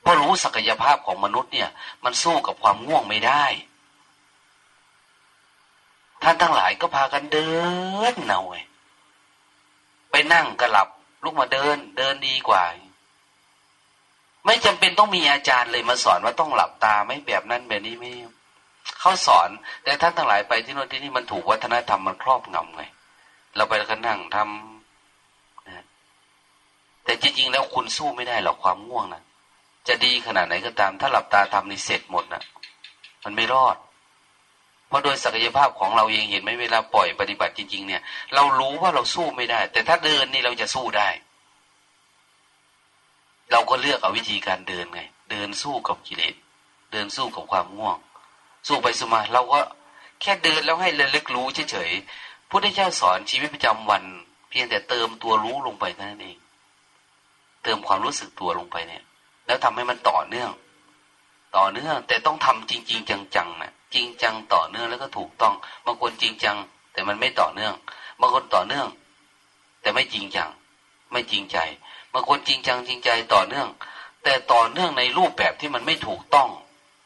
A: เพราะรู้ศักยภาพของมนุษย์เนี่ย มันสู้กับความง่วงไม่ได้ ท่านทั้งหลายก็พากันเดินเนาไไปนั่งกระหลับลุกมาเดิน เดินดีกว่า ไม่จำเป็นต้องมีอาจารย์เลยมาสอนว่าต้องหลับตาไม่แบบนั้นแบบนี้ไม่เขาสอน แต่ท่านทั้งหลายไปที่โน่นที่นี่มันถูกวัฒนธรรมมันครอบงำไงเราไปแล้วก็นั่งทำนะแต่จริงๆแล้วคุณสู้ไม่ได้หรอกความง่วงนะจะดีขนาดไหนก็ตาม ถ้าหลับตาทำนี่เสร็จหมดนะมันไม่รอด เพราะโดยศักยภาพของเราเองเห็นไหมเวลาปล่อยปฏิบัติจริง ๆ เนี่ย เรารู้ว่าเราสู้ไม่ได้ แต่ถ้าเดินนี่เราจะสู้ได้ เราก็เลือกเอาวิธีการเดินไง เดินสู้กับกิเลส เดินสู้กับความง่วง สู้ไปสู้มาเราก็แค่เดินแล้วให้ระลึกรู้เฉยๆพุทธเจ้าสอนชีวิตประจำวัน เพียงแต่เติมตัวรู้ลงไปเท่านั้นเอง เติมความรู้สึกตัวลงไปเนี่ย แล้วทำให้มันต่อเนื่อง ต่อเนื่อง แต่ต้องทำจริง ๆ จังๆนะจริงจังต่อเนื่องแล้วก็ถูกต้องบางคนจริงจัง แต่มันไม่ต่อเนื่องบางคนต่อเนื่อง แต่ไม่จริงจัง ไม่จริงใจ บางคนจริงจังจริงใจต่อเนื่อง แต่ต่อเนื่องในรูปแบบที่มันไม่ถูกต้อง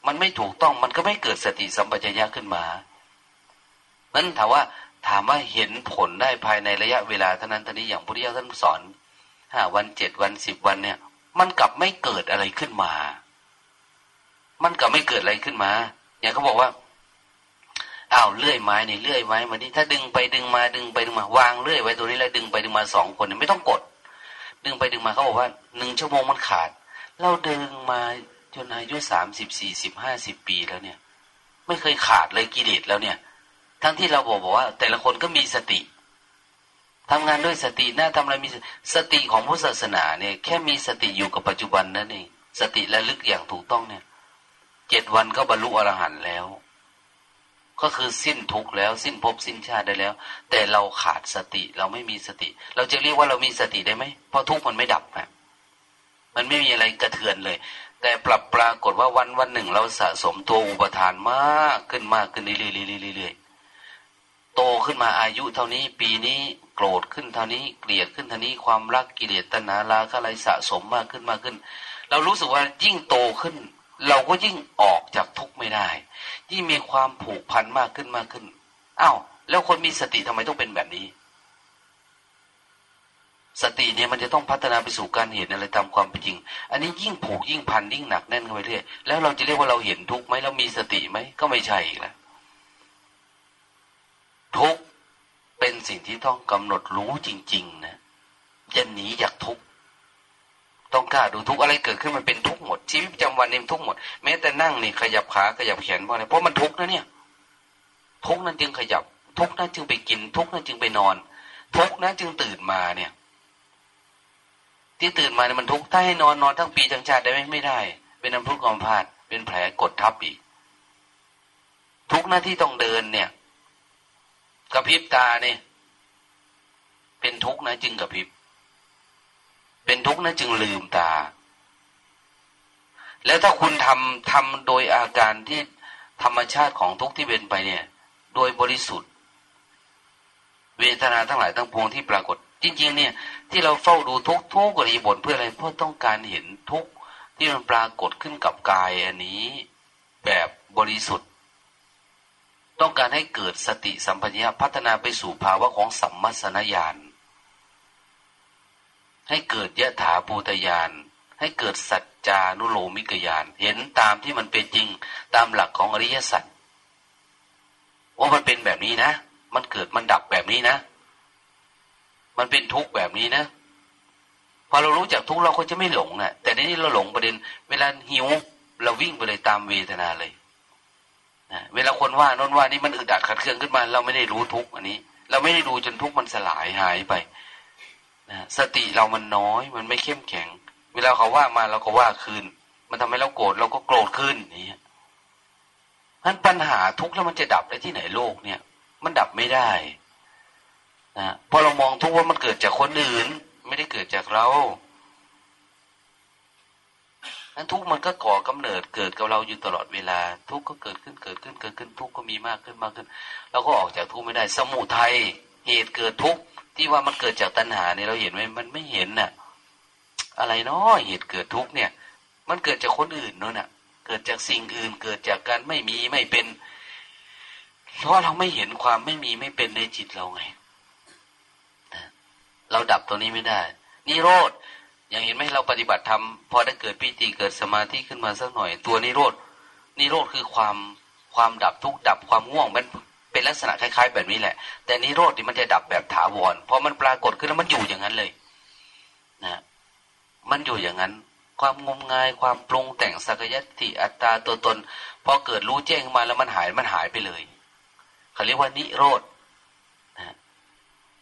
A: มันไม่ถูกต้องมันก็ไม่เกิดสติสัมปชัญญะขึ้นมานั้นถามว่าถามว่าเห็นผลได้ภายในระยะเวลาเท่านั้นท่านี้อย่างพุทธิยถาท่านสอนห้าวันเจ็ดวันสิบวันเนี่ย มันกลับไม่เกิดอะไรขึ้นมา มันกลับไม่เกิดอะไรขึ้นมา อย่างเขาบอกว่าอ้าวเลื่อยไม้เนี่ยเลื่อยไม้มานี่ถ้าดึงไปดึงมาดึงไปดึงมาวางเลื่อยไว้ตัวนี้แล้วดึงไปดึงมาสองคนเนี่ยไม่ต้องกด ดึงไปดึงมาเขาบอกว่าหนึ่งชั่วโมงมันขาด เราดึงมาจนอายุสามสิบสี่สิบห้าสิบปีแล้วเนี่ย ไม่เคยขาดเลยกิเลสแล้วเนี่ย ทั้งที่เราบอกบอกว่า แต่ละคนก็มีสติทำงานด้วยสติหน่าทำอะไรมีสติของพุทธศาสนาเนี่ย แค่มีสติอยู่กับปัจจุบันนั่นเองสติระลึกอย่างถูกต้องเนี่ยเจ็ดวันก็บรรลุอรหันต์แล้ว ก็คือสิ้นทุกข์แล้ว สิ้นภพสิ้นชาติได้แล้ว แต่เราขาดสติเราไม่มีสติ เราจะเรียกว่าเรามีสติได้ไหมเพราะทุกข์มันไม่ดับนะมันไม่มีอะไรกระเทือนเลย แต่ปรับปรากฏว่าวันวันหนึ่ง เราสะสมตัวอุปทานมากขึ้นมากขึ้นเรื่อยๆโตขึ้นมาอายุเท่านี้ปีนี้โกรธขึ้นเท่านี้เกลียดขึ้นเท่านี้ความรักกิเลสตัณหาราคะอะไรสะสมมากขึ้นมากขึ้น เรารู้สึกว่ายิ่งโตขึ้น เราก็ยิ่งออกจากทุกข์ไม่ได้ ยิ่งมีความผูกพันมากขึ้นมากขึ้นอ้าวแล้วคนมีสติทำไมต้องเป็นแบบนี้ สติเนี่ยมันจะต้องพัฒนาไปสู่การเห็นอะไรตามความเป็นจริง อันนี้ยิ่งผูกยิ่งพันยิ่งหนักแน่นเข้าไปเรื่อยแล้วเราจะเรียกว่าเราเห็นทุกข์ไหมเรามีสติไหมก็ไม่ใช่อีกแล้วทุกข์เป็นสิ่งที่ต้องกำหนดรู้จริง ๆ นะจะหนีจากทุกข์ ต้องกล้าดูทุกอะไรเกิดขึ้นมันเป็นทุกหมดชีวิตประจำวันเองทุกหมด แม้แต่นั่งนี่ขยับขาขยับแขนเพราะอะไรเพราะมันทุกนะเนี่ย ทุกนั้นจึงขยับ ทุกนั้นจึงไปกิน ทุกนั้นจึงไปนอน ทุกนั้นจึงตื่นมาเนี่ย ที่ตื่นมาเนี่ยมันทุกถ้าให้นอนนอนทั้งปีทั้งชาติได้ไหมไม่ได้ เป็นน้ำพุความพลาดเป็นแผลกดทับอีก ทุกหน้าที่ต้องเดินเนี่ยกระพริบตาเนี่ยเป็นทุกข์นะจึงกระพริบ เป็นทุกข์นะจึงลืมตา แล้วถ้าคุณทำทำโดยอาการที่ธรรมชาติของทุกข์ที่เป็นไปเนี่ย โดยบริสุทธิ์ เวทนาทั้งหลายทั้งปวงที่ปรากฏ จริง ๆ เนี่ย ที่เราเฝ้าดูทุกทุกกรณีบทเพื่ออะไรเพื่อต้องการเห็นทุกที่มันปรากฏขึ้นกับกายอันนี้ แบบบริสุทธิ์ ต้องการให้เกิดสติสัมปชัญญะพัฒนาไปสู่ภาวะของสัมมัสนญาณ ให้เกิดยะถาภูตยาน ให้เกิดสัจจานุโลมิกยาน เห็นตามที่มันเป็นจริงตามหลักของอริยสัจว่ามันเป็นแบบนี้นะ มันเกิดมันดับแบบนี้นะ มันเป็นทุกข์แบบนี้นะ พอเรารู้จักทุกข์เราก็จะไม่หลงนะแต่ในนี้เราหลงประเด็น เวลาหิว เราวิ่งไปเลยตามเวทนาเลยนะเวลาคนว่านนว่านี่มันอึดอัดขัดเคืองขึ้นมา เราไม่ได้รู้ทุกข์อันนี้ เราไม่ได้ดูจนทุกข์มันสลายหายไป นะสติเรามันน้อย มันไม่เข้มแข็ง เวลาเขาว่ามาเราก็ว่าคืน มันทำให้เราโกรธเราก็โกรธขึ้นนี่นั้นปัญหาทุกข์แล้วมันจะดับได้ที่ไหนโลกเนี่ย มันดับไม่ได้นะพอเรามองทุกข์ว่ามันเกิดจากคนอื่น ไม่ได้เกิดจากเรานั้นทุกข์มันก็ก่อกำเนิดเกิดกับเราอยู่ตลอดเวลา ทุกข์ก็เกิดขึ้นเกิดขึ้นเกิดขึ้นทุกข์ก็มีมากขึ้นมากขึ้น เราก็ออกจากทุกข์ไม่ได้ สมุทัยเหตุเกิดทุกข์ ที่ว่ามันเกิดจากตัณหาเนี่ยเราเห็นไหมมันไม่เห็นน่ะ อะไรเนาะเหตุเกิดทุกเนี่ย มันเกิดจากคนอื่นนาะน่ะ เกิดจากสิ่งอื่น เกิดจากการไม่มีไม่เป็น เพราะเราไม่เห็นความไม่มีไม่เป็นในจิตเราไงเราดับตัวนี้ไม่ได้ นิโรธอย่างเห็นไหมเราปฏิบัติธรรมพอได้เกิดปีติเกิดสมาธิขึ้นมาสักหน่อย ตัวนิโรธนิโรธคือความความดับทุกดับความง่วงมัน เป็นลักษณะคล้ายๆ แบบนี้แหละ แต่นิโรธนี่มันจะดับแบบถาวรพอมันปรากฏขึ้นแล้วมันอยู่อย่างนั้นเลยนะมันอยู่อย่างนั้น ความงมงายความปรุงแต่งสักยัติอัตตาตัวตนพอเกิดรู้แจ้งมาแล้วมันหายมันหายไปเลยเขาเรียกว่านิโรธนะ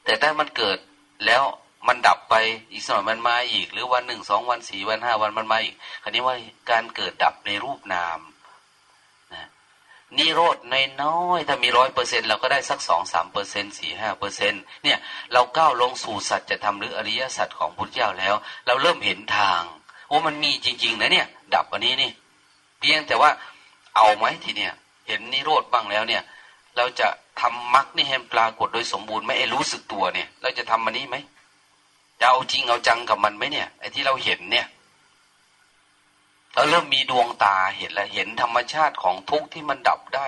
A: แต่ถ้ามันเกิดแล้วมันดับไปอีกสมัยมันมาอีก หรือวันหนึ่งสองวันสี่วันห้าวันมันมาอีกคันนี้ว่าการเกิดดับในรูปนาม นิโรธในน้อยถ้ามีร้อยเปอร์เซ็นเราก็ได้สักสองสามเปอร์เซ็นสี่ห้าเปอร์เซ็นเนี่ย เราก้าวลงสู่สัจธรรมหรืออริยสัจของพุทธเจ้าแล้ว เราเริ่มเห็นทางโอ้มันมีจริง ๆ นะเนี่ย ดับอันนี้นี่เพียงแต่ว่าเอาไหมทีเนี่ย เห็นนิโรธบ้างแล้วเนี่ย เราจะทำมรรคนี่ให้ปรากฏโดยสมบูรณ์ไหมไอ้รู้สึกตัวเนี่ย เราจะทำมันนี้ไหมจะเอาจริงเอาจังกับมันไหมเนี่ยไอ้ที่เราเห็นเนี่ย เราเริ่มมีดวงตาเห็นแล้วเห็นธรรมชาติของทุกข์ที่มันดับได้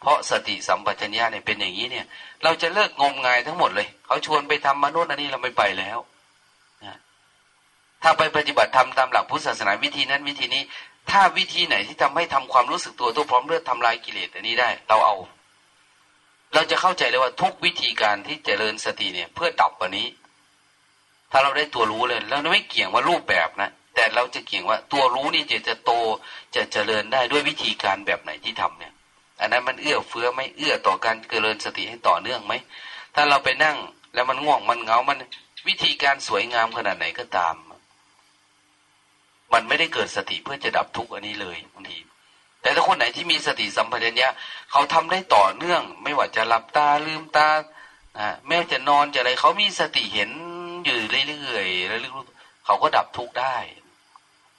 A: เพราะสติสัมปชัญญะเนี่ยเป็นอย่างนี้เนี่ย เราจะเลิกงมงายทั้งหมดเลยเขาชวนไปทำมนุษย์อันนี้เราไม่ไปแล้วนะถ้าไปปฏิบัติธรรมตามหลักพุทธศาสนาวิธีนั้นวิธีนี้ ถ้าวิธีไหนที่ทำให้ทำความรู้สึกตัวตัวพร้อมเลือดทำลายกิเลสอันนี้ได้ เราเอา เราจะเข้าใจเลยว่าทุกวิธีการที่เจริญสติเนี่ย เพื่อดับวันนี้ ถ้าเราได้ตัวรู้เลยเราไม่เกี่ยงว่ารูปแบบนะ แต่เราจะเกี่ยงว่าตัวรู้นี่จะจะโตจะเจริญได้ด้วยวิธีการแบบไหนที่ทำเนี่ย อันนั้นมันเอื้อเฟื้อไม่เอื้อต่อการเจริญสติให้ต่อเนื่องไหมถ้าเราไปนั่งแล้วมันง่วงมันเงา มันวิธีการสวยงามขนาดไหนก็ตาม มันไม่ได้เกิดสติเพื่อจะดับทุกข์อันนี้เลยบางทีแต่ถ้าคนไหนที่มีสติสัมปชัญญะเขาทำได้ต่อเนื่อง ไม่ว่าจะหลับตาลืมตาอ่าแม้จะนอนจะอะไรเขามีสติเห็นอยู่เรื่อยๆแล้วเขาก็ดับทุกข์ได้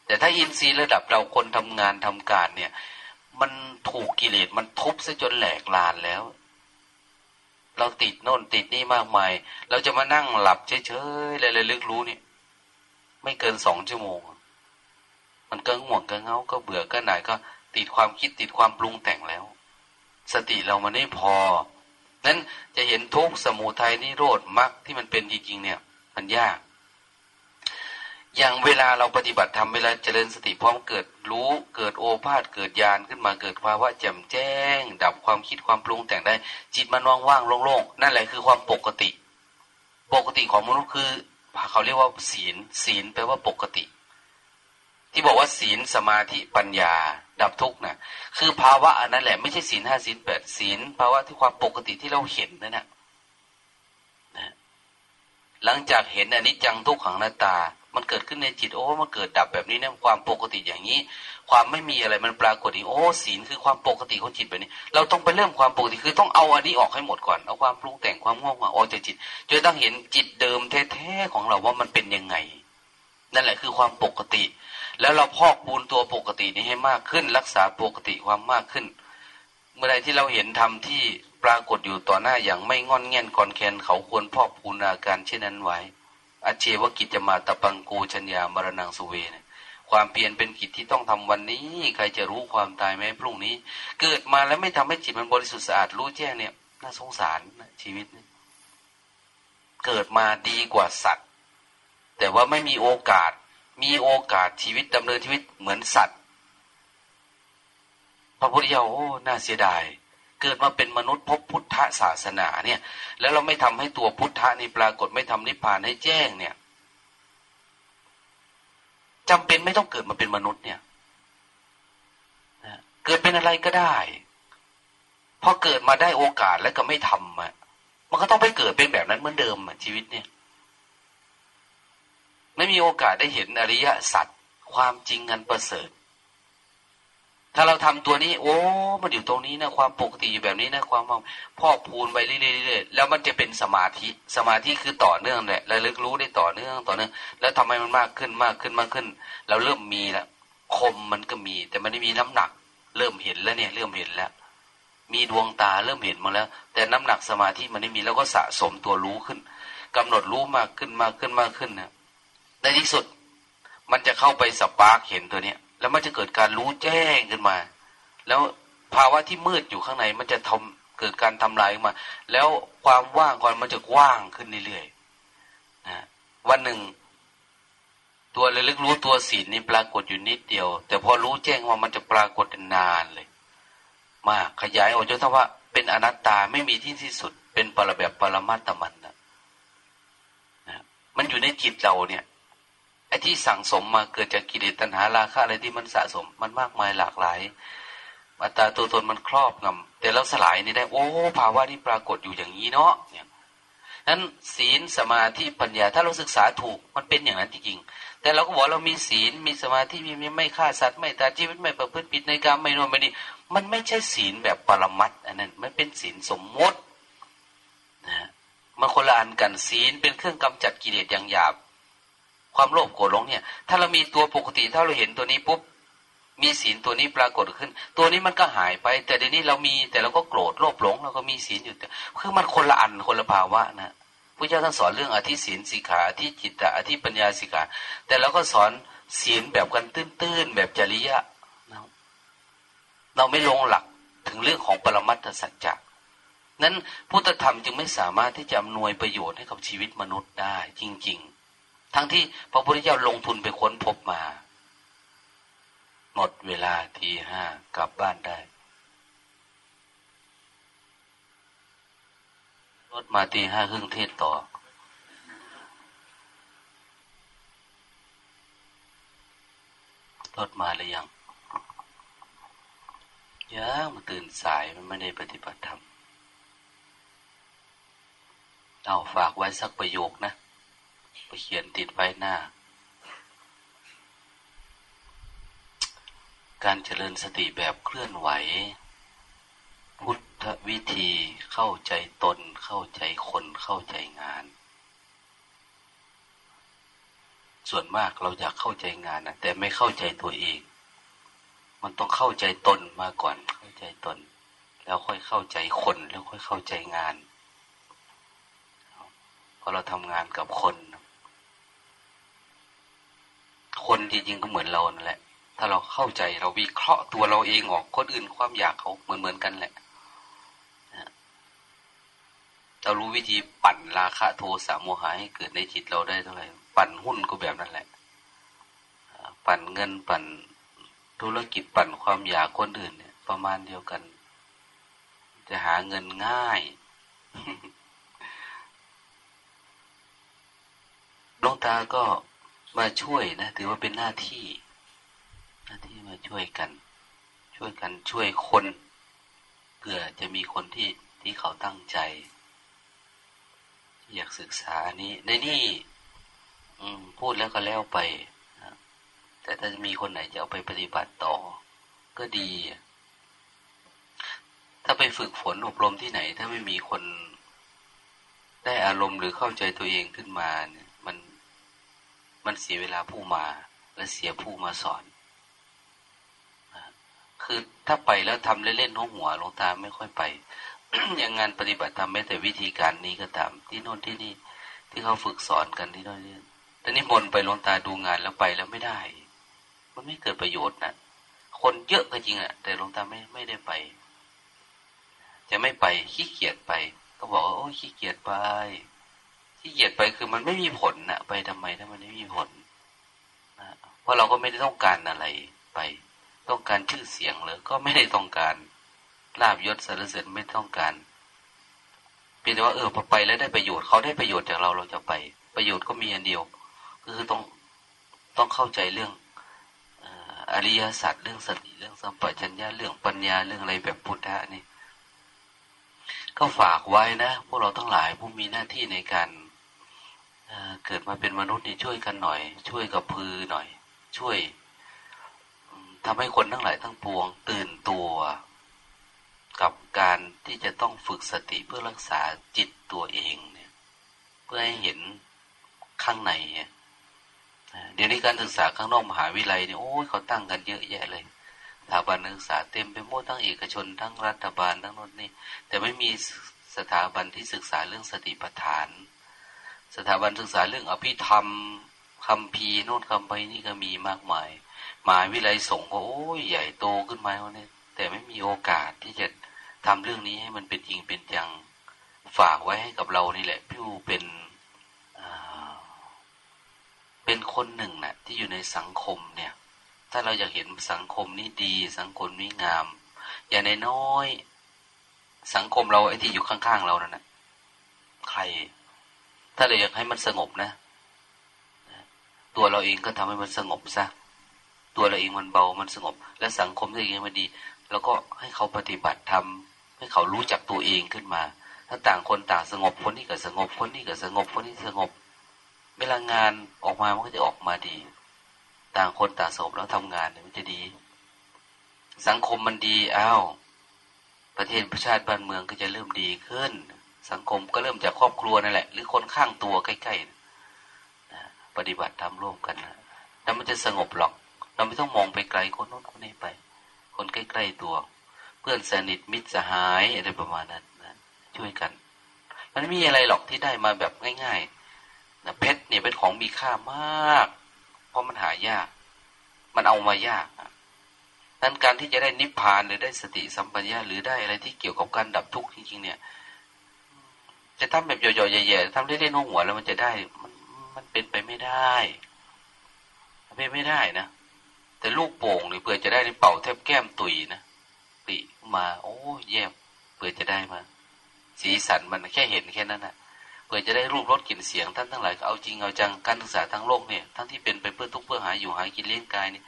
A: แต่ถ้าอินทรีย์ระดับเราคนทำงานทำการเนี่ย มันถูกกิเลสมันทุบซะจนแหลกลานแล้ว เราติดโน่นติดนี่มากมาย เราจะมานั่งหลับเฉยๆเลยลึกรู้นี่ไม่เกินสองชั่วโมง มันก็ง่วงก็เงาก็เบื่อก็หน่ายก็ติดความคิดติดความปรุงแต่งแล้ว สติเรามันไม่พอนั้นจะเห็นทุกสมุทัยนิโรธมรรคที่มันเป็นจริงๆเนี่ย มันยาก อย่างเวลาเราปฏิบัติทำเวลาเจริญสติพร้อมเกิดรู้เกิดโอภาษเกิดญาณขึ้นมาเกิดภาวะแจ่มแจ้ง ดับความคิดความปรุงแต่งได้ จิตมันว่างๆโล่งๆนั่นแหละคือความปกติ ปกติของมนุษย์คือเขาเรียกว่าศีล ศีลแปลว่าปกติ ที่บอกว่าศีลสมาธิปัญญา ดับทุกข์นะคือภาวะอันนั้นแหละไม่ใช่ศีลห้าศีลแปดศีลภาวะที่ความปกติที่เราเห็นนั่นแหละหลังจากเห็นอนิจจังทุกขังหน้าตา มันเกิดขึ้นในจิตโอ้มันเกิดดับแบบนี้เนี่ยความปกติอย่างนี้ ความไม่มีอะไรมันปรากฏอีกโอ้ศีลคือความปกติของจิตแบบนี้ เราต้องไปเริ่มความปกติคือต้องเอาอันนี้ออกให้หมดก่อนเอาความปรุงแต่งความง่วงมาออกจากจิตจนต้องเห็นจิตเดิมแท้ๆของเราว่ามันเป็นยังไง นั่นแหละคือความปกติ แล้วเราพอกปูนตัวปกตินี้ให้มากขึ้น รักษาปกติความมากขึ้น เมื่อใดที่เราเห็นธรรมที่ปรากฏอยู่ต่อหน้าอย่างไม่งอนแง่นกอนแคนเขาควรพอกปูนอาการเช่นนั้นไว้ อาเจวกิจจะมาตะปังกูชัญญามรณงสุเวนะความเปลี่ยนเป็นกิจที่ต้องทำวันนี้ ใครจะรู้ความตายไหมพรุ่งนี้ เกิดมาแล้วไม่ทำให้จิตมันบริสุทธิ์สะอาดรู้แจ้งเนี่ย น่าสงสารนะชีวิตเนี่ยเกิดมาดีกว่าสัตว์ แต่ว่าไม่มีโอกาส มีโอกาสชีวิตดำเนินชีวิตเหมือนสัตว์ พระพุทธเจ้าโอ้น่าเสียดาย เกิดมาเป็นมนุษย์พบพุทธศาสนาเนี่ย แล้วเราไม่ทำให้ตัวพุทธะนี่ปรากฏไม่ทำนิพพานให้แจ้งเนี่ยจำเป็นไม่ต้องเกิดมาเป็นมนุษย์เนี่ยเกิดเป็นอะไรก็ได้พอเกิดมาได้โอกาสแล้วก็ไม่ทำอะมันก็ต้องไปเกิดเป็นแบบนั้นเหมือนเดิมอะชีวิตเนี่ย ไม่มีโอกาสได้เห็นอริยสัจความจริงอันประเสริฐ ถ้าเราทำตัวนี้ โอ้ มันอยู่ตรงนี้นะความปกติอยู่แบบนี้นะความพอกพูนไปเรื่อยๆแล้วมันจะเป็นสมาธิสมาธิคือต่อเนื่องแหละระลึกรู้ได้ต่อเนื่องต่อเนื่อง แล้วทำให้มันมากขึ้นมากขึ้นมากขึ้น เราเริ่มมีแล้วคมมันก็มี แต่มันไม่มีน้ำหนัก เริ่มเห็นแล้วเนี่ย เริ่มเห็นแล้ว มีดวงตาเริ่มเห็นมาแล้ว แต่น้ำหนักสมาธิมันไม่มีแล้วก็สะสมตัวรู้ขึ้นกำหนดรู้มากขึ้นมากขึ้นมากขึ้นนะในที่สุด มันจะเข้าไปสปาร์กเห็นตัวเนี้ย แล้วมันจะเกิดการรู้แจ้งขึ้นมา แล้วภาวะที่มืดอยู่ข้างในมันจะทำเกิดการทำลายมา แล้วความว่างก่อนมันจะว่างขึ้นเรื่อยๆนะวันหนึ่ง ตัวระลึกรู้ตัวศีลนี่ปรากฏอยู่นิดเดียว แต่พอรู้แจ้งว่ามันจะปรากฏนานเลย มากขยายออกจนถ้าว่าเป็นอนัตตาไม่มีที่ที่สุด เป็นปรแบบปรมาตมันนะนะมันอยู่ในจิตเราเนี่ย ไอ้ที่สั่งสมมาเกิดจากกิเลสตัณหาราคะอะไรที่มันสะสม มันมากมายหลากหลายอัตตาตัวตนมันครอบงำแต่เราสลายนี่ได้ โอ้ภาวะนี่ปรากฏอยู่อย่างนี้เนาะเนี่ยนั้นศีลสมาธิปัญญา ถ้าเราศึกษาถูกมันเป็นอย่างนั้นจริงแต่เราก็บอกเรามีศีลมีสมาธิมีไม่ฆ่าสัตว์ไม่ตาชีวิตไม่ประพฤติผิดในการมไม่นอนไม่ดีมันไม่ใช่ศีลแบบปรมัตอันนั้น มันเป็นศีลสมมตินะมันคนละอันกันศีลเป็นเครื่องกำจัดกิเลสอย่างหยาบ ความโลภโกรธหลงเนี่ย ถ้าเรามีตัวปกติถ้าเราเห็นตัวนี้ปุ๊บมีศีลตัวนี้ปรากฏขึ้น ตัวนี้มันก็หายไป แต่เดี๋ยวนี้เรามีแต่เราก็โกรธโลภหลงเราก็มีศีลอยู่แต่คือมันคนละอันคนละภาวะนะพระเจ้าท่านสอนเรื่องอธิศีลสิกขาอธิจิตตะอธิปัญญาสิกขาแต่เราก็สอนศีลแบบกันตื้นๆแบบจริยะเราไม่ลงหลักถึงเรื่องของปรมัตถสัจจะนั้นพุทธธรรมจึงไม่สามารถที่จะอำนวยประโยชน์ให้กับชีวิตมนุษย์ได้จริง ๆ ทั้งที่พระพุทธเจ้าลงทุนไปค้นพบมา หมดเวลาทีห้ากลับบ้านได้ รถมาตีห้าครึ่งเทศต่อรถมาหรือยังยังมาตื่นสายมันไม่ได้ปฏิบัติธรรม เอาฝากไว้สักประโยคนะ ไปเขียนติดไว้หน้า การเจริญสติแบบเคลื่อนไหว พุทธวิธีเข้าใจตน เข้าใจคนเข้าใจงาน ส่วนมากเราอยากเข้าใจงานนะแต่ไม่เข้าใจตัวเอง มันต้องเข้าใจตนมาก่อนเข้าใจตน แล้วค่อยเข้าใจคนแล้วค่อยเข้าใจงานพอเราทำงานกับคน คนจริงๆก็เหมือนเรานั่นแหละ ถ้าเราเข้าใจเราวิเคราะห์ตัวเราเองออกคนอื่นความอยากเขาเหมือนเหมือนกันแหละเรารู้วิธีปั่นราคะโทสะโมหะให้เกิดในจิตเราได้เท่าไหร่ปั่นหุ้นก็แบบนั้นแหละ ปั่นเงินปั่นธุรกิจปั่นความอยากคนอื่นเนี่ย ประมาณเดียวกัน จะหาเงินง่ายลงตาก็ มาช่วยนะ ถือว่าเป็นหน้าที่ หน้าที่มาช่วยกัน ช่วยกันช่วยคนเพื่อจะมีคนที่ที่เขาตั้งใจ อยากศึกษาอันนี้ ในนี่พูดแล้วก็แล้วไปแต่ถ้ามีคนไหนจะเอาไปปฏิบัติต่อ ก็ดี ถ้าไปฝึกฝนอบรมที่ไหน ถ้าไม่มีคนได้อารมณ์หรือเข้าใจตัวเองขึ้นมาเนี่ย มันเสียเวลาผู้มา และเสียผู้มาสอน คือถ้าไปแล้วทำเล่นๆน้องหัวลงตาไม่ค่อยไป อย่างงานปฏิบัติทำแม้แต่วิธีการนี้ก็ตาม ที่โน่นที่นี่ ที่เขาฝึกสอนกันที่โน่นนี่แต่นี่มนไปลงตาดูงานแล้วไปแล้วไม่ได้ มันไม่เกิดประโยชน์นะคนเยอะก็จริงอะแต่ลงตาไม่ไม่ได้ไป จะไม่ไปขี้เกียจไป ก็บอกว่าโอ้ขี้เกียจไป ขี้เกียจไปคือมันไม่มีผลนะไปทำไมถ้ามันไม่มีผลนะเพราะเราก็ไม่ได้ต้องการอะไรไป ต้องการชื่อเสียงหรือก็ไม่ได้ต้องการลาบยศสารเสริญไม่ต้องการเพียงแต่ว่าเออพอไปแล้วได้ประโยชน์เขาได้ประโยชน์จากเราเราจะไป ประโยชน์ก็มีอันเดียว คือต้องต้องเข้าใจเรื่องอริยสัจเรื่องสติเรื่องสัมปชัญญะเรื่องปัญญาเรื่องอะไรแบบพุทธะนี่ก็ฝากไว้นะ พวกเราทั้งหลายผู้มีหน้าที่ในการ เกิดมาเป็นมนุษย์นี่ช่วยกันหน่อย ช่วยกับพือหน่อย ช่วยทำให้คนทั้งหลายทั้งปวง ตื่นตัว กับการที่จะต้องฝึกสติเพื่อรักษาจิตตัวเองเนี่ย เพื่อให้เห็นข้างในเนี่ยเดี๋ยวนี้การศึกษาข้างนอกมหาวิทยาลัยเนี่ยโอ้ยเขาตั้งกันเยอะแยะเลยสถาบันศึกษาเต็มไปหมดทั้งเอกชนทั้งรัฐบาลทั้งนู้นนี่ แต่ไม่มีสถาบันที่ศึกษาเรื่องสติปัฏฐาน สถาบันศึกษาเรื่องอภิธรรมคำพีโน่นคำไปนี่ก็มีมากมายมหาวิทยาลัยส่งก็โอ้ยใหญ่โตขึ้นมาวันนี้แต่ไม่มีโอกาสที่จะทำเรื่องนี้ให้มันเป็นจริงเป็นจังฝากไว้ให้กับเรานี่แหละพี่อูเป็นเป็นคนหนึ่งนะ่ะ ที่อยู่ในสังคมเนี่ย ถ้าเราอยากเห็นสังคมนี้ดี สังคมนี้งาม อย่างในน้อย สังคมเราไอ้ที่อยู่ข้างๆเรานั่นนะใคร ถ้าเราอยากให้มันสงบนะ ตัวเราเองก็ทำให้มันสงบซะ ตัวเราเองมันเบา มันสงบ และสังคมที่เองมันดี แล้วก็ให้เขาปฏิบัติทำให้เขารู้จักตัวเองขึ้นมา ถ้าต่างคนต่างสงบ คนนี้ก็สงบ คนนี้ก็สงบ คนนี้สงบ เวลางานออกมา มันก็จะออกมาดี ต่างคนต่างสงบแล้วทำงานมันจะดี สังคมมันดี อ้าว ประเทศประชาติบ้านเมืองก็จะเริ่มดีขึ้น สังคมก็เริ่มจากครอบครัวนั่นแหละ หรือคนข้างตัวใกล้ๆปฏิบัติทำร่วมกันนะแล้วมันจะสงบหรอก เราไม่ต้องมองไปไกลคนโน้นคนนี้ไป คนใกล้ๆตัว เพื่อนสนิทมิตรสหายอะไรประมาณนั้นนะช่วยกัน มันไม่มีอะไรหรอกที่ได้มาแบบง่ายๆนะเพชรเนี่ยเป็นของมีค่ามาก เพราะมันหายาก มันเอามายากนั้นการที่จะได้นิพพานหรือได้สติสัมปชัญญะหรือได้อะไรที่เกี่ยวกับการดับทุกข์จริงๆเนี่ย จะทำแบบหย่อๆแย่ๆทำได้ได้น้องหัวแล้วมันจะได้ มันมันเป็นไปไม่ได้เป็นไม่ได้นะแต่ลูกโป่งเนี่ยเผื่อจะได้ในเป่าแทบแก้มตุยนะติมา โอ้แย่เผื่อจะได้มา สีสันมันแค่เห็นแค่นั้นนะเพื่อจะได้รูปรสกลิ่นเสียงท่านทั้งหลายเอาจริงเอาจังการศึกษาทั้งโลกเนี่ยทั้งที่เป็นไปเพื่อทุกเพื่อหาอยู่หากินเลี้ยงกายนี่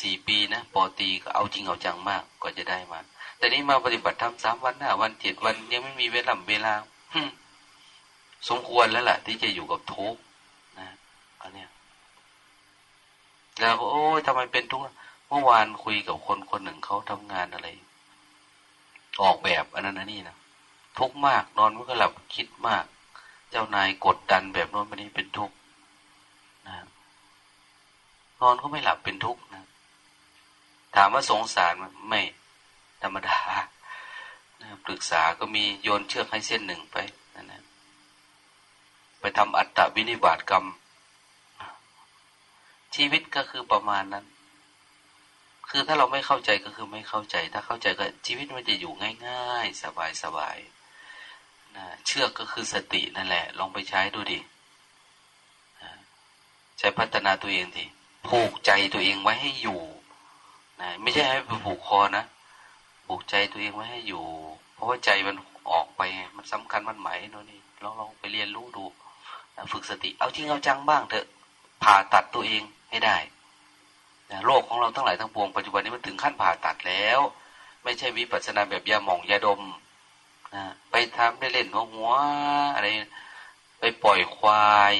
A: สี่ปีนะปอตีก็เอาจริงเอาจังมากกว่าจะได้มา แต่นี้มาปฏิบัติธรรมสามวันหน้าวันเจ็ดวันยังไม่มีเวลาเวลา สมควรแล้วล่ะที่จะอยู่กับทุกนะอันเนี้ยแล้วโอ้ยทำไมเป็นทุกข์เมื่อวานคุยกับคนคนหนึ่งเขาทำงานอะไร ออกแบบอันนั้นนี่นะทุกข์มาก นอนไม่ก็หลับคิดมาก เจ้านายกดดันแบบโน้นแบบนี้เป็นทุกข์นะนอนก็ไม่หลับเป็นทุกข์นะ ถามว่าสงสารมันไม่ธรรมดา ปรึกษาก็มีโยนเชือกให้เส้นหนึ่งไปนั่นนะไปทำอัตตวินิบาตกรรม ชีวิตก็คือประมาณนั้น คือถ้าเราไม่เข้าใจก็คือไม่เข้าใจ ถ้าเข้าใจก็ชีวิตมันจะอยู่ง่าย ๆ สบายๆเชือกก็คือสตินั่นแหละ ลองไปใช้ดูดิใช้พัฒนาตัวเองทีผูกใจตัวเองไว้ให้อยู่นะไม่ใช่ให้ไปผูกคอนะ ผูกใจตัวเองไว้ให้อยู่ เพราะว่าใจมันออกไป มันสำคัญมันหมายโน่นนี่ลองลองไปเรียนรู้ดู ฝึกสติ เอาจริงเอาจังบ้างเถอะ ผ่าตัดตัวเองให้ได้โรคของเราทั้งหลายทั้งปวงปัจจุบันนี้มันถึงขั้นผ่าตัดแล้ว ไม่ใช่วิปัสสนาแบบยาหมองยาดมนะไปทำได้เล่นหัวหัวอะไร ไปปล่อยควาย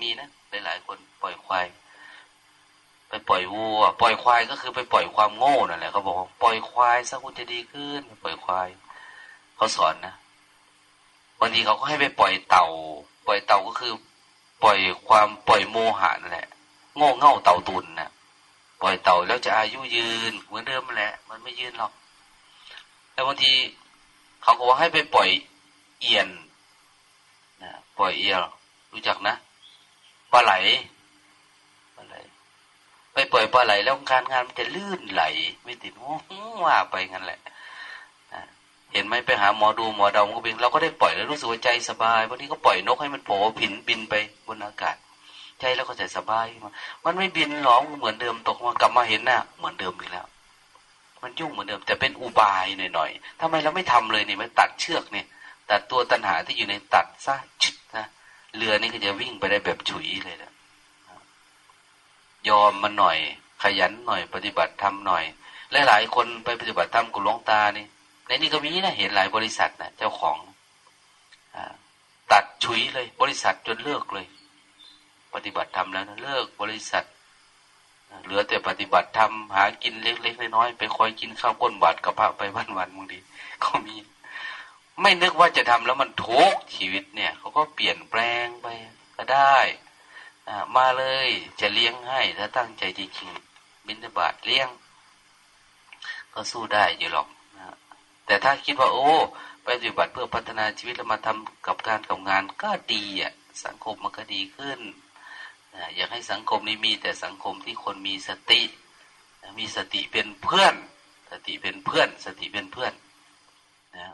A: มีนะหหลายๆคนปล่อยควาย ไปปล่อยวัว ปล่อยควายก็คือไปปล่อยความโง่นั่นแหละเขาบอกว่าปล่อยควายสักคุณจะดีขึ้น ปล่อยควายเขาสอนนะบางทีเขาก็ให้ไปปล่อยเต่า ปล่อยเต่าก็คือ ปล่อยความปล่อยโมหะนั่นแหละ โง่เง่าเต่าตุนนะปล่อยเต่าแล้วจะอายุยืนเหมือนเดิมแหละ มันไม่ยืนหรอก แล้วบางทีเขาก็ว่าให้ไปปล่อยเอียนนะปล่อยเอียรู้จักนะปลาไหล ไปปล่อยปลาไหลแล้วการงานมันจะลื่นไหล ไม่ติดว่าไปงั้นแหละเห็นไหมไปหาหมอดูหมอดาวก็เป็นเราก็ได้ปล่อยแล้วรู้สึกว่าใจสบายวันนี้ก็ปล่อยนกให้มันโผล่ผินบินไปบนอากาศใจแล้วก็ใจสบายมามันไม่บินหรอกเหมือนเดิมตกมากลับมาเห็นหน้าเหมือนเดิมอีกแล้ว มันยุ่งเหมือนเดิมแต่เป็นอุบายหน่อยๆทำไมเราไม่ทำเลยเนี่ยไม่ตัดเชือกเนี่ยตัดตัวตัณหาที่อยู่ในตัดซะชิดนะเรือนี่ก็จะวิ่งไปได้แบบฉุยเลยนะ ยอมมันหน่อย ขยันหน่อย ปฏิบัติทำหน่อยและหลายคนไปปฏิบัติธรรมกุหลวงตานี่ ในนี้ก็มีนะเห็นหลายบริษัทนะเจ้าของอตัดฉุยเลย บริษัทจนเลิกเลย ปฏิบัติธรรมแล้วนะเลิกบริษัทเหลือแต่ปฏิบัติธรรมหากินเล็กๆน้อยๆไปคอยกินข้าวก้นบาทกับพระไปวันๆบางทีก็มี ไม่นึกว่าจะทำแล้วมันทุกชีวิตเนี่ยเขาก็เปลี่ยนแปลงไปก็ได้ มาเลยจะเลี้ยงให้ถ้าตั้งใจจริงๆบินบาทเลี้ยง ก็สู้ได้อยู่หรอกนะแต่ถ้าคิดว่า โอ้ ไปปฏิบัติเพื่อพัฒนาชีวิตแล้วมาทำกับการกับงานก็ดีอะ สังคมมันก็ดีขึ้นอยากให้สังคมนี้มีแต่สังคมที่คนมีสติ มีสติเป็นเพื่อน สติเป็นเพื่อน สติเป็นเพื่อนนะ